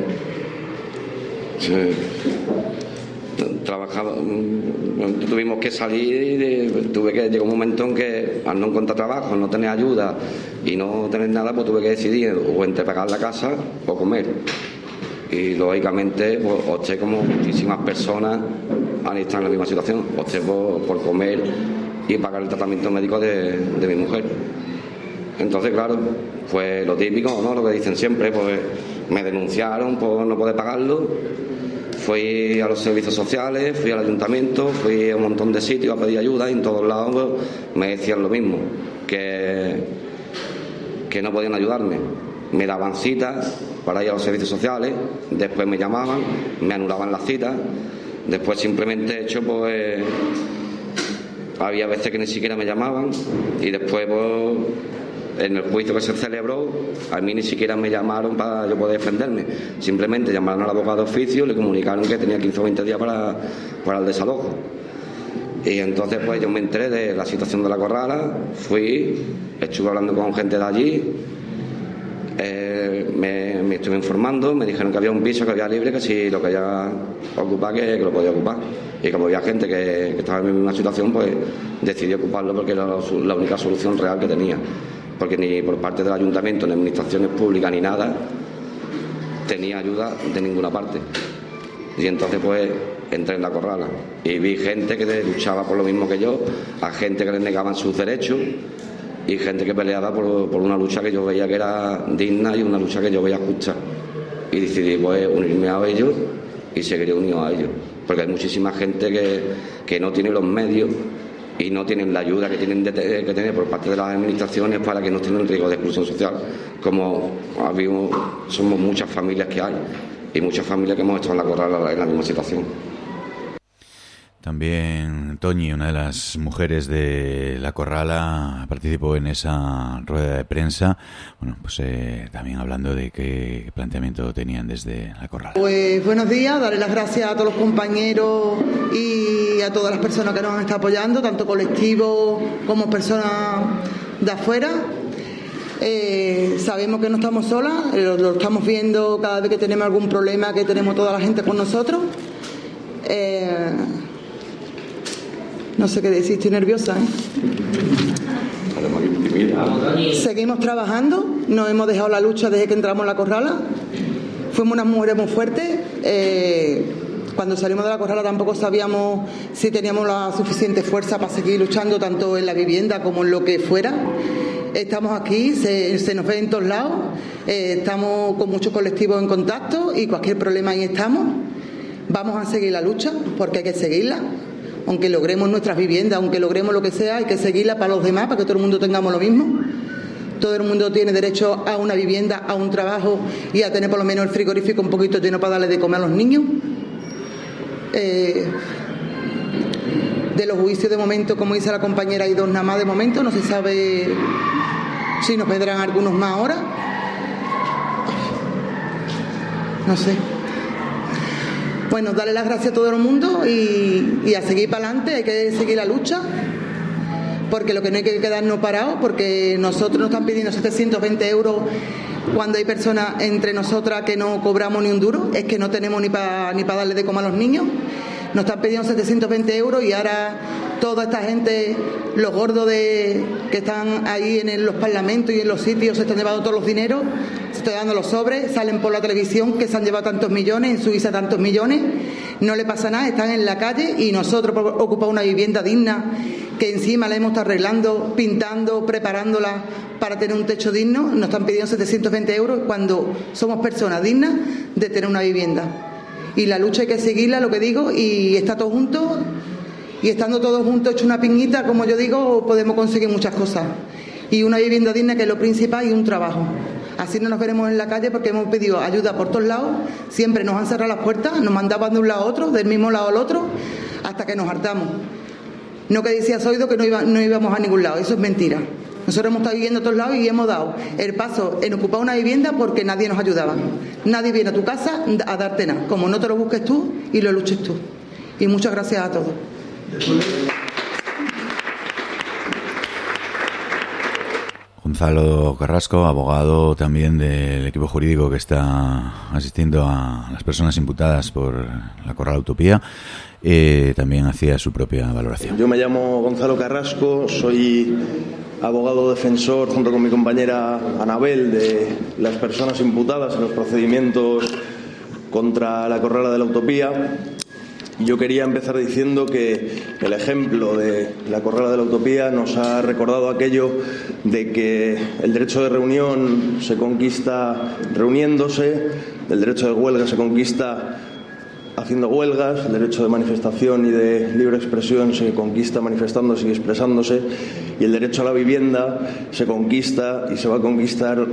trabajaba, mm, tuvimos que salir, tuve que llegó un momento en que al no encontrar trabajo, no tener ayuda y no tener nada, pues tuve que decidir o entre pagar la casa o comer. Y lógicamente pues, opté como muchísimas personas han estado en la misma situación, opté por, comer y pagar el tratamiento médico de, de mi mujer. Entonces, claro, pues lo típico, ¿no? Lo que dicen siempre, pues me denunciaron por no poder pagarlo. Fui a los servicios sociales, fui al ayuntamiento, fui a un montón de sitios a pedir ayuda y en todos lados pues, me decían lo mismo, que, que no podían ayudarme. me daban citas para ir a los servicios sociales, después me llamaban, me anulaban las citas, después simplemente hecho pues había veces que ni siquiera me llamaban y después pues, en el juicio que se celebró a mí ni siquiera me llamaron para yo poder defenderme, simplemente llamaron al abogado de oficio, le comunicaron que tenía 15 o 20 días para, para el desalojo. Y entonces pues yo me enteré de la situación de la corrala, fui, estuve hablando con gente de allí, eh, me, estuve informando, me dijeron que había un piso que había libre, que si lo quería ocupar, que, que lo podía ocupar. Y como había gente que, estaba en la misma situación, pues decidí ocuparlo porque era la, única solución real que tenía. Porque ni por parte del ayuntamiento, ni administraciones públicas, ni nada, tenía ayuda de ninguna parte. Y entonces pues entré en la corrala y vi gente que luchaba por lo mismo que yo, a gente que le negaban sus derechos y gente que peleaba por, una lucha que yo veía que era digna y una lucha que yo veía justa. Y decidí pues unirme a ellos y seguiré unido a ellos. Porque hay muchísima gente que no tiene los medios y no tienen la ayuda que tienen que tener por parte de las administraciones para que no estén en riesgo de exclusión social, como habíamos, somos muchas familias que hay y muchas familias que hemos estado en la corrala en la misma situación. También Toñi, una de las mujeres de la Corrala, participó en esa rueda de prensa. Bueno, pues eh, también hablando de qué planteamiento tenían desde la Corrala. Pues buenos días, darle las gracias a todos los compañeros y a todas las personas que nos han estado apoyando, tanto colectivos como personas de afuera. Eh, sabemos que no estamos solas, lo, lo, estamos viendo cada vez que tenemos algún problema, que tenemos toda la gente con nosotros. Eh, no sé qué decir, estoy nerviosa. ¿eh? Seguimos trabajando, no hemos dejado la lucha desde que entramos en la corrala. Fuimos unas mujeres muy fuertes. Eh, cuando salimos de la corrala tampoco sabíamos si teníamos la suficiente fuerza para seguir luchando tanto en la vivienda como en lo que fuera. Estamos aquí, se, nos ve en todos lados, eh, estamos con muchos colectivos en contacto y cualquier problema ahí estamos. Vamos a seguir la lucha porque hay que seguirla aunque logremos nuestras viviendas, aunque logremos lo que sea, hay que seguirla para los demás, para que todo el mundo tengamos lo mismo. Todo el mundo tiene derecho a una vivienda, a un trabajo y a tener por lo menos el frigorífico un poquito lleno para darle de comer a los niños. Eh, de los juicios de momento, como dice la compañera, hay dos nada más de momento, no se sabe si nos vendrán algunos más ahora. No sé. Bueno, darle las gracias a todo el mundo y, a seguir para adelante, hay que seguir la lucha, porque lo que no hay que quedarnos parados, porque nosotros nos están pidiendo 720 euros cuando hay personas entre nosotras que no cobramos ni un duro, es que no tenemos ni para ni pa darle de comer a los niños. Nos están pidiendo 720 euros y ahora toda esta gente, los gordos de, que están ahí en los parlamentos y en los sitios, se están llevando todos los dineros, se están dando los sobres, salen por la televisión que se han llevado tantos millones, en Suiza tantos millones, no le pasa nada, están en la calle y nosotros ocupamos una vivienda digna que encima la hemos estado arreglando, pintando, preparándola para tener un techo digno, nos están pidiendo 720 euros cuando somos personas dignas de tener una vivienda. Y la lucha hay que seguirla, lo que digo, y está todo junto y estando todos juntos hecho una piñita, como yo digo, podemos conseguir muchas cosas. Y una vivienda digna que es lo principal y un trabajo. Así no nos veremos en la calle porque hemos pedido ayuda por todos lados, siempre nos han cerrado las puertas, nos mandaban de un lado a otro, del mismo lado al otro, hasta que nos hartamos. No que decía Soido que no, iba, no íbamos a ningún lado, eso es mentira. Nosotros hemos estado viviendo a todos lados y hemos dado el paso en ocupar una vivienda porque nadie nos ayudaba. Nadie viene a tu casa a darte nada, como no te lo busques tú y lo luches tú. Y muchas gracias a todos. Gonzalo Carrasco, abogado también del equipo jurídico que está asistiendo a las personas imputadas por la Corral Utopía, eh, también hacía su propia valoración. Yo me llamo Gonzalo Carrasco, soy abogado defensor junto con mi compañera Anabel de las personas imputadas en los procedimientos contra la Corrala de la Utopía. Yo quería empezar diciendo que el ejemplo de la corrala de la utopía nos ha recordado aquello de que el derecho de reunión se conquista reuniéndose, el derecho de huelga se conquista haciendo huelgas, el derecho de manifestación y de libre expresión se conquista manifestándose y expresándose, y el derecho a la vivienda se conquista y se va a conquistar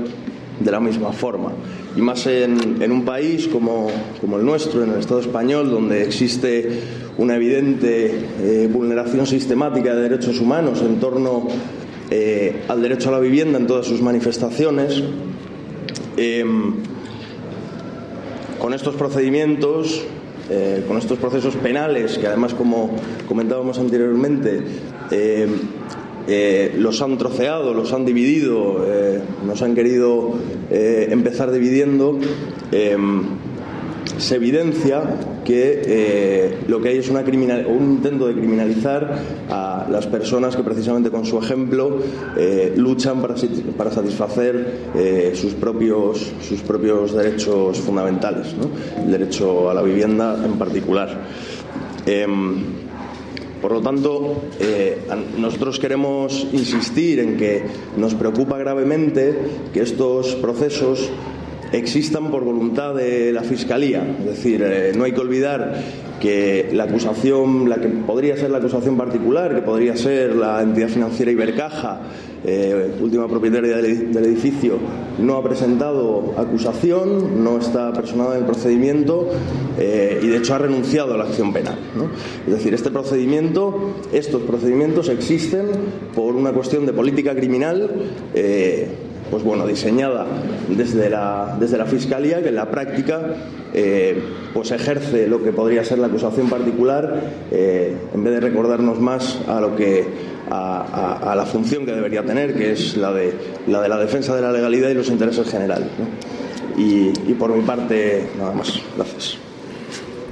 de la misma forma. Y más en, un país como, el nuestro, en el Estado español, donde existe una evidente eh, vulneración sistemática de derechos humanos en torno eh, al derecho a la vivienda en todas sus manifestaciones. Em, con estos procedimientos, eh, con estos procesos penales, que además, como comentábamos anteriormente, eh, los han troceado, los han dividido, eh, nos han querido eh, empezar dividiendo, se evidencia que lo que hay es una un intento de criminalizar a las personas que precisamente con su ejemplo luchan para, satisfacer sus, propios, sus propios derechos fundamentales, el derecho a la vivienda en particular. Por lo tanto, eh, nosotros queremos insistir en que nos preocupa gravemente que estos procesos existan por voluntad de la Fiscalía. Es decir, eh, no hay que olvidar que la acusación, la que podría ser la acusación particular, que podría ser la entidad financiera Ibercaja, eh, última propietaria del, edificio, no ha presentado acusación, no está personada en el procedimiento eh, y de hecho ha renunciado a la acción penal. Es decir, este procedimiento, estos procedimientos existen por una cuestión de política criminal. Eh, pues bueno, diseñada desde la, desde la Fiscalía, que en la práctica pues ejerce lo que podría ser la acusación particular, en vez de recordarnos más a lo que a, la función que debería tener, que es la de la, de la defensa de la legalidad y los intereses generales. Y, por mi parte, nada más. Gracias.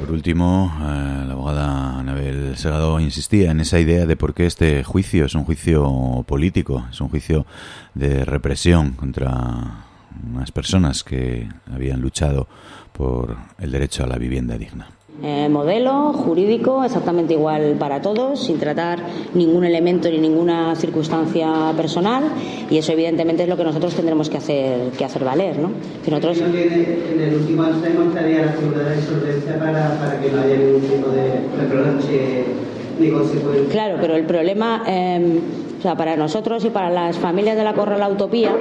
Por último, eh, la abogada Anabel Segado insistía en esa idea de por qué este juicio es un juicio político, es un juicio de represión contra unas personas que habían luchado por el derecho a la vivienda digna. Eh, modelo jurídico exactamente igual para todos, sin tratar ningún elemento ni ninguna circunstancia personal, y eso evidentemente es lo que nosotros tendremos que hacer que hacer valer, ¿no? Que nosotros en el último la figura de para, para que no haya ningún tipo de reproche ni consecuencia. Claro, pero el problema, eh, o sea, para nosotros y para las familias de la Corral Utopía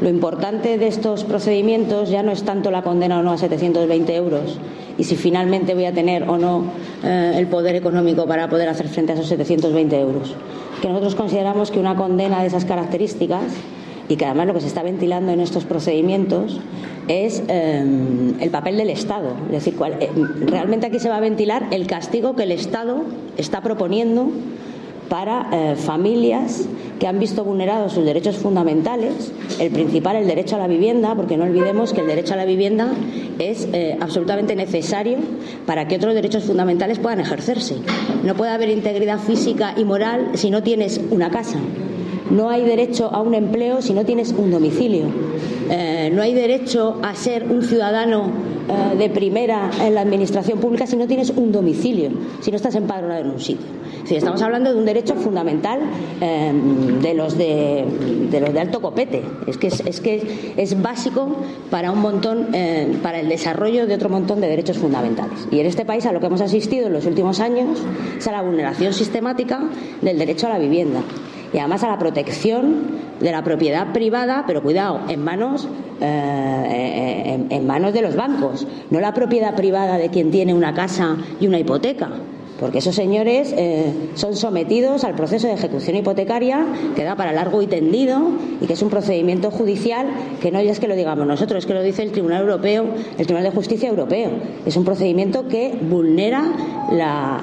lo importante de estos procedimientos ya no es tanto la condena o no a 720 euros y si finalmente voy a tener o no eh, el poder económico para poder hacer frente a esos 720 euros. Que nosotros consideramos que una condena de esas características y que además lo que se está ventilando en estos procedimientos es eh, el papel del Estado. Es decir, eh, realmente aquí se va a ventilar el castigo que el Estado está proponiendo para eh, familias que han visto vulnerados sus derechos fundamentales, el principal, el derecho a la vivienda, porque no olvidemos que el derecho a la vivienda es eh, absolutamente necesario para que otros derechos fundamentales puedan ejercerse. No puede haber integridad física y moral si no tienes una casa. No hay derecho a un empleo si no tienes un domicilio. Eh, no hay derecho a ser un ciudadano de primera en la administración pública si no tienes un domicilio, si no estás empadronado en un sitio estamos hablando de un derecho fundamental eh, de, los de, los alto copete. Es que es, que es básico para un montón, eh, para el desarrollo de otro montón de derechos fundamentales. Y en este país a lo que hemos asistido en los últimos años es a la vulneración sistemática del derecho a la vivienda y además a la protección de la propiedad privada, pero cuidado, en manos, eh, en manos de los bancos, no la propiedad privada de quien tiene una casa y una hipoteca porque esos señores eh, son sometidos al proceso de ejecución hipotecaria que da para largo y tendido y que es un procedimiento judicial que no es que lo digamos nosotros, es que lo dice el Tribunal Europeo, el Tribunal de Justicia Europeo. Es un procedimiento que vulnera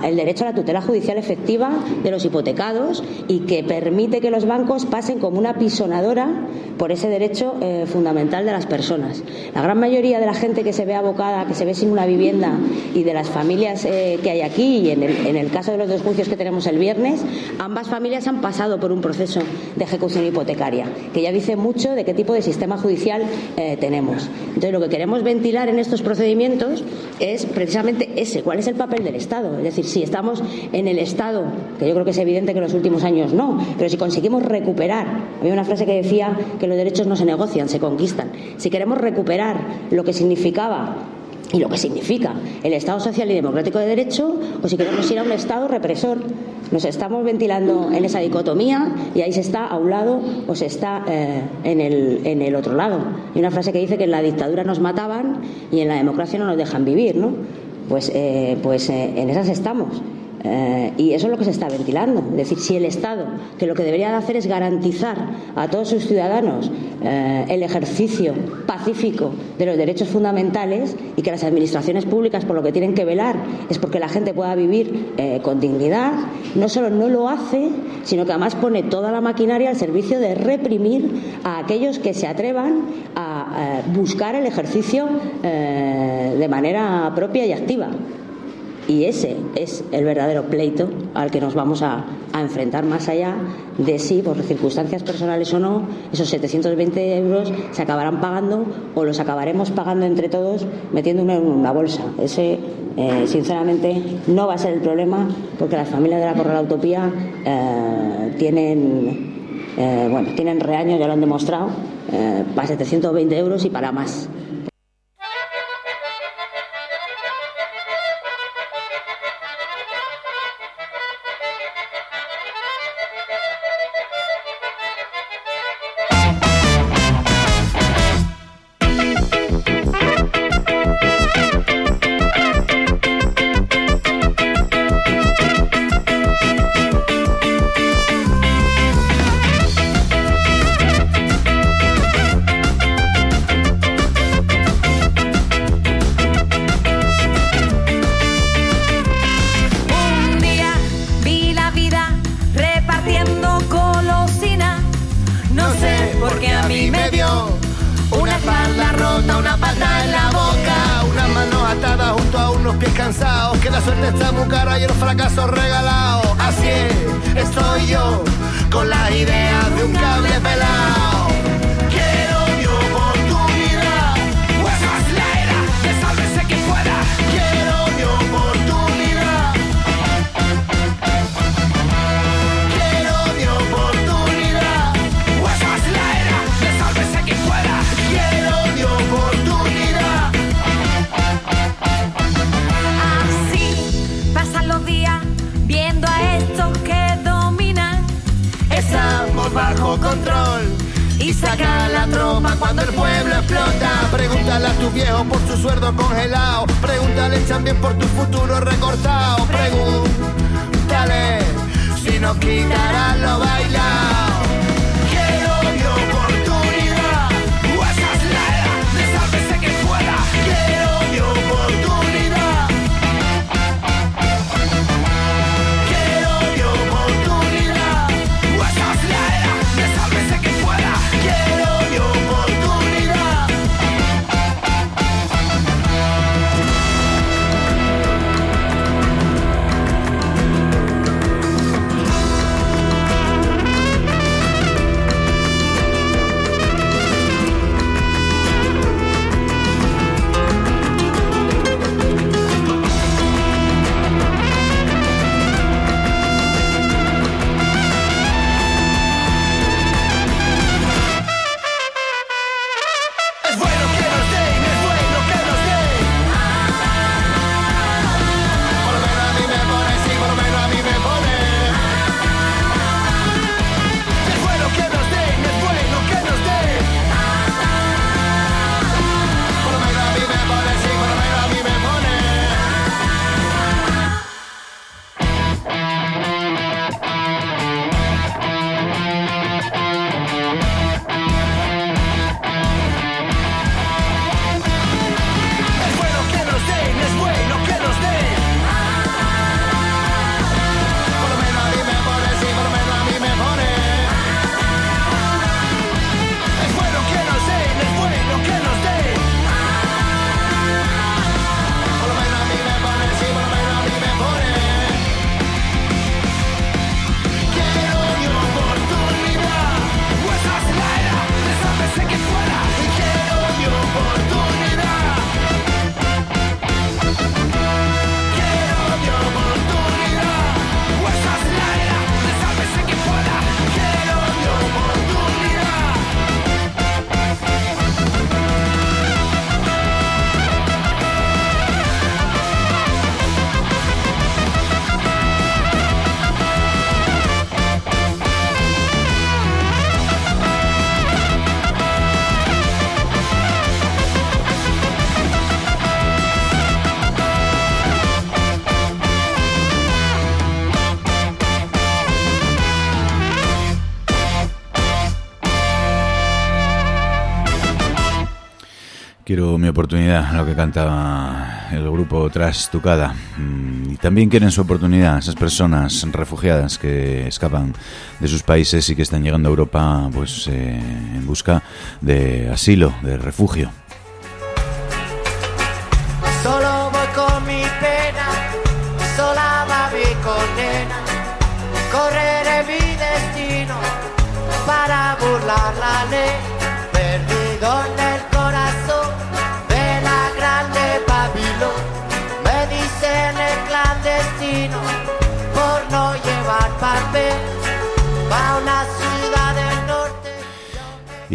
el derecho a la tutela judicial efectiva de los hipotecados y que permite que los bancos pasen como una pisonadora por ese derecho eh, fundamental de las personas. La gran mayoría de la gente que se ve abocada, que se ve sin una vivienda y de las familias eh, que hay aquí y en en el caso de los dos juicios que tenemos el viernes, ambas familias han pasado por un proceso de ejecución hipotecaria, que ya dice mucho de qué tipo de sistema judicial eh, tenemos. Entonces, lo que queremos ventilar en estos procedimientos es precisamente ese, cuál es el papel del Estado. Es decir, si estamos en el Estado, que yo creo que es evidente que en los últimos años no, pero si conseguimos recuperar, había una frase que decía que los derechos no se negocian, se conquistan. Si queremos recuperar lo que significaba y lo que significa el Estado social y democrático de derecho, o si queremos ir a un Estado represor Nos estamos ventilando en esa dicotomía y ahí se está a un lado o se está eh, en, el, en el otro lado. Hay una frase que dice que en la dictadura nos mataban y en la democracia no nos dejan vivir, ¿no? Pues, eh, pues eh, en esas estamos. Eh, y eso es lo que se está ventilando. Es decir, si el Estado, que lo que debería de hacer es garantizar a todos sus ciudadanos eh, el ejercicio pacífico de los derechos fundamentales y que las administraciones públicas por lo que tienen que velar es porque la gente pueda vivir eh, con dignidad, no solo no lo hace, sino que además pone toda la maquinaria al servicio de reprimir a aquellos que se atrevan a buscar el ejercicio de manera propia y activa. Y ese es el verdadero pleito al que nos vamos a, enfrentar más allá de si, por circunstancias personales o no, esos 720 euros se acabarán pagando o los acabaremos pagando entre todos metiendo uno en una bolsa. Ese, eh, sinceramente, no va a ser el problema porque las familias de la Corral Utopía eh, tienen, eh, bueno, tienen reaño, ya lo han demostrado, eh, para 720 euros y para más. Quiero mi oportunidad, lo que cantaba el grupo Trastucada. Mm, Y también quieren su oportunidad esas personas refugiadas que escapan de sus países y que están llegando a Europa pues eh, en busca de asilo, de refugio.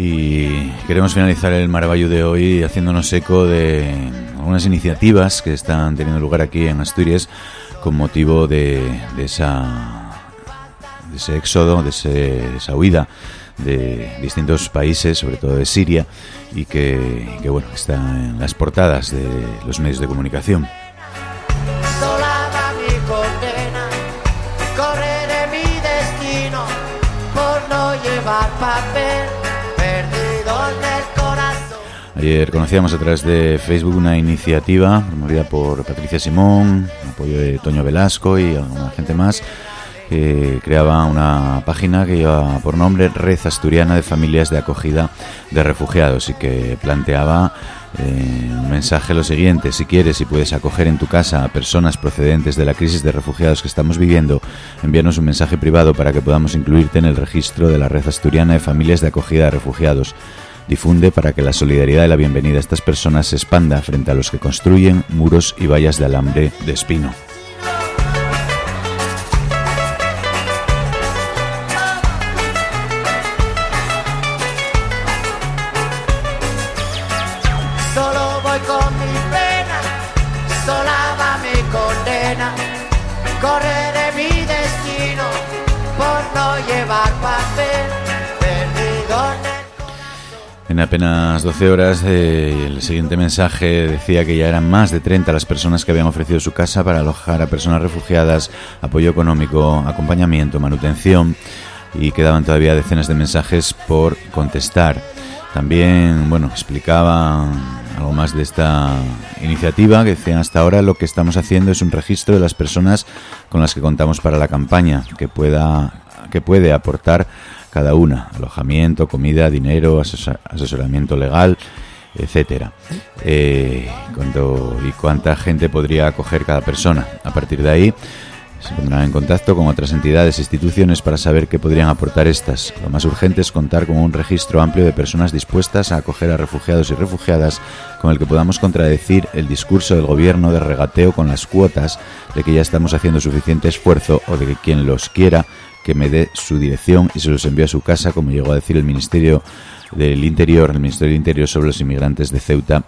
Y queremos finalizar el Maravallo de hoy haciéndonos eco de algunas iniciativas que están teniendo lugar aquí en Asturias con motivo de, esa, ese éxodo, de ese- esa huida de distintos países, sobre todo de Siria, y que, que, bueno, está en las portadas de los medios de comunicación. Sola va Ayer conocíamos a través de Facebook una iniciativa promovida por Patricia Simón, apoyo de Toño Velasco y alguna gente más, que creaba una página que lleva por nombre Red Asturiana de Familias de Acogida de Refugiados y que planteaba eh, un mensaje lo siguiente, si quieres y puedes acoger en tu casa a personas procedentes de la crisis de refugiados que estamos viviendo, envíanos un mensaje privado para que podamos incluirte en el registro de la Red Asturiana de Familias de Acogida de Refugiados. Difunde para que la solidaridad y la bienvenida a estas personas se expanda frente a los que construyen muros y vallas de alambre de espino. En apenas 12 horas, eh, el siguiente mensaje decía que ya eran más de 30 las personas que habían ofrecido su casa para alojar a personas refugiadas, apoyo económico, acompañamiento, manutención y quedaban todavía decenas de mensajes por contestar. También, bueno, explicaba algo más de esta iniciativa que decían hasta ahora lo que estamos haciendo es un registro de las personas con las que contamos para la campaña que pueda que puede aportar cada una alojamiento comida dinero asesor- asesoramiento legal etcétera Eh, y cuánta gente podría acoger cada persona a partir de ahí se pondrán en contacto con otras entidades e instituciones para saber qué podrían aportar estas. Lo más urgente es contar con un registro amplio de personas dispuestas a acoger a refugiados y refugiadas con el que podamos contradecir el discurso del gobierno de regateo con las cuotas, de que ya estamos haciendo suficiente esfuerzo o de que quien los quiera que me dé su dirección y se los envíe a su casa, como llegó a decir el Ministerio del Interior, el Ministerio del Interior sobre los inmigrantes de Ceuta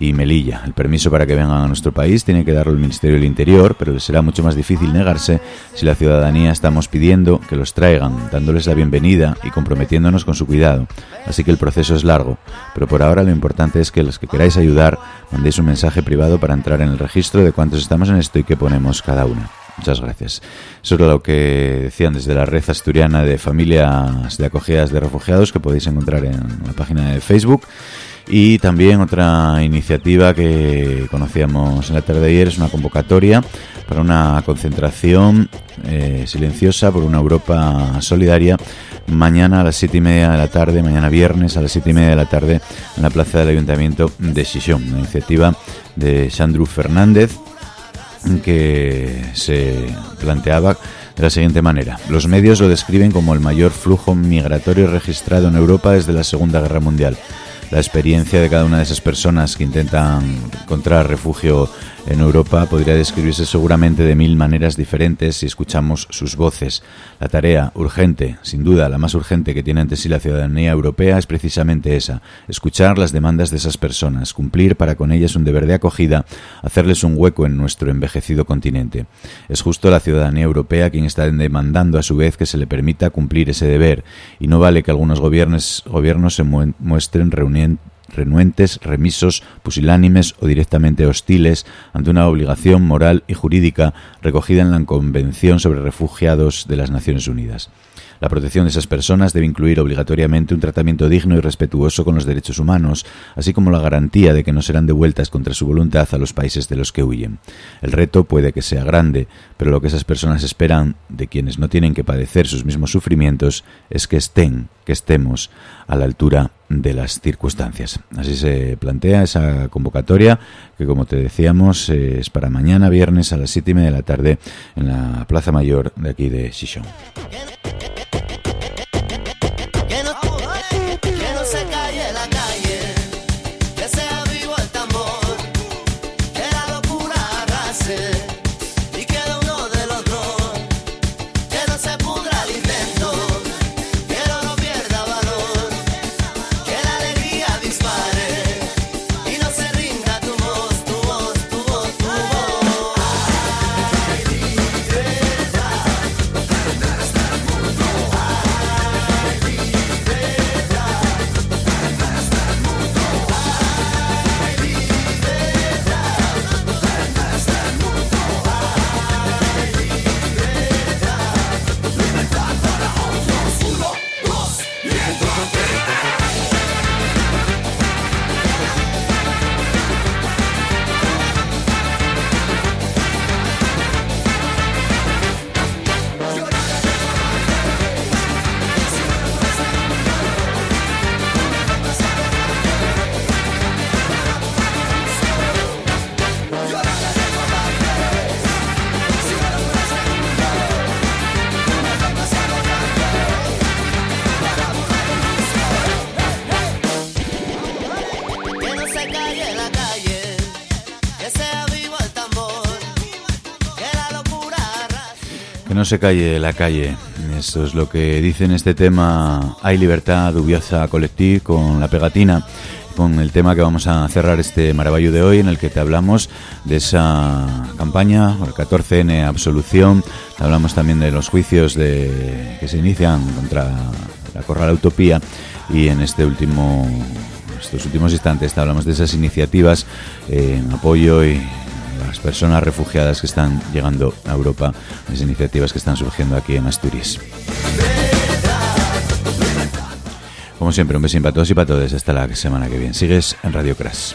y Melilla. El permiso para que vengan a nuestro país tiene que darlo el Ministerio del Interior, pero les será mucho más difícil negarse si la ciudadanía estamos pidiendo que los traigan, dándoles la bienvenida y comprometiéndonos con su cuidado. Así que el proceso es largo, pero por ahora lo importante es que los que queráis ayudar mandéis un mensaje privado para entrar en el registro de cuántos estamos en esto y qué ponemos cada una. Muchas gracias. Eso era lo que decían desde la red asturiana de familias de acogidas de refugiados que podéis encontrar en la página de Facebook. Y también otra iniciativa que conocíamos en la tarde de ayer es una convocatoria para una concentración eh, silenciosa por una Europa solidaria mañana a las siete y media de la tarde, mañana viernes a las siete y media de la tarde en la plaza del Ayuntamiento de Xixón. Una iniciativa de Sandru Fernández que se planteaba de la siguiente manera. Los medios lo describen como el mayor flujo migratorio registrado en Europa desde la Segunda Guerra Mundial. La experiencia de cada una de esas personas que intentan encontrar refugio en Europa podría describirse seguramente de mil maneras diferentes si escuchamos sus voces. La tarea urgente, sin duda la más urgente que tiene ante sí la ciudadanía europea es precisamente esa, escuchar las demandas de esas personas, cumplir para con ellas un deber de acogida, hacerles un hueco en nuestro envejecido continente. Es justo la ciudadanía europea quien está demandando a su vez que se le permita cumplir ese deber, y no vale que algunos gobiernos, gobiernos se mu- muestren reunien- renuentes, remisos, pusilánimes o directamente hostiles ante una obligación moral y jurídica recogida en la Convención sobre Refugiados de las Naciones Unidas. La protección de esas personas debe incluir obligatoriamente un tratamiento digno y respetuoso con los derechos humanos, así como la garantía de que no serán devueltas contra su voluntad a los países de los que huyen. El reto puede que sea grande, pero lo que esas personas esperan de quienes no tienen que padecer sus mismos sufrimientos es que estén, que estemos a la altura de las circunstancias. Así se plantea esa convocatoria que, como te decíamos, es para mañana viernes a las siete y media de la tarde en la Plaza Mayor de aquí de Xixón. No se calle la calle. Esto es lo que dice en este tema Hay libertad dubiosa colectiva con la pegatina. Con el tema que vamos a cerrar este maravillo de hoy, en el que te hablamos de esa campaña, el 14N Absolución. Hablamos también de los juicios de, que se inician contra la Corral Utopía. Y en este último estos últimos instantes te hablamos de esas iniciativas eh, en apoyo y las personas refugiadas que están llegando a Europa, las iniciativas que están surgiendo aquí en Asturias. Como siempre, un besín para todos y para todas. Hasta la semana que viene. Sigues en Radio Crash.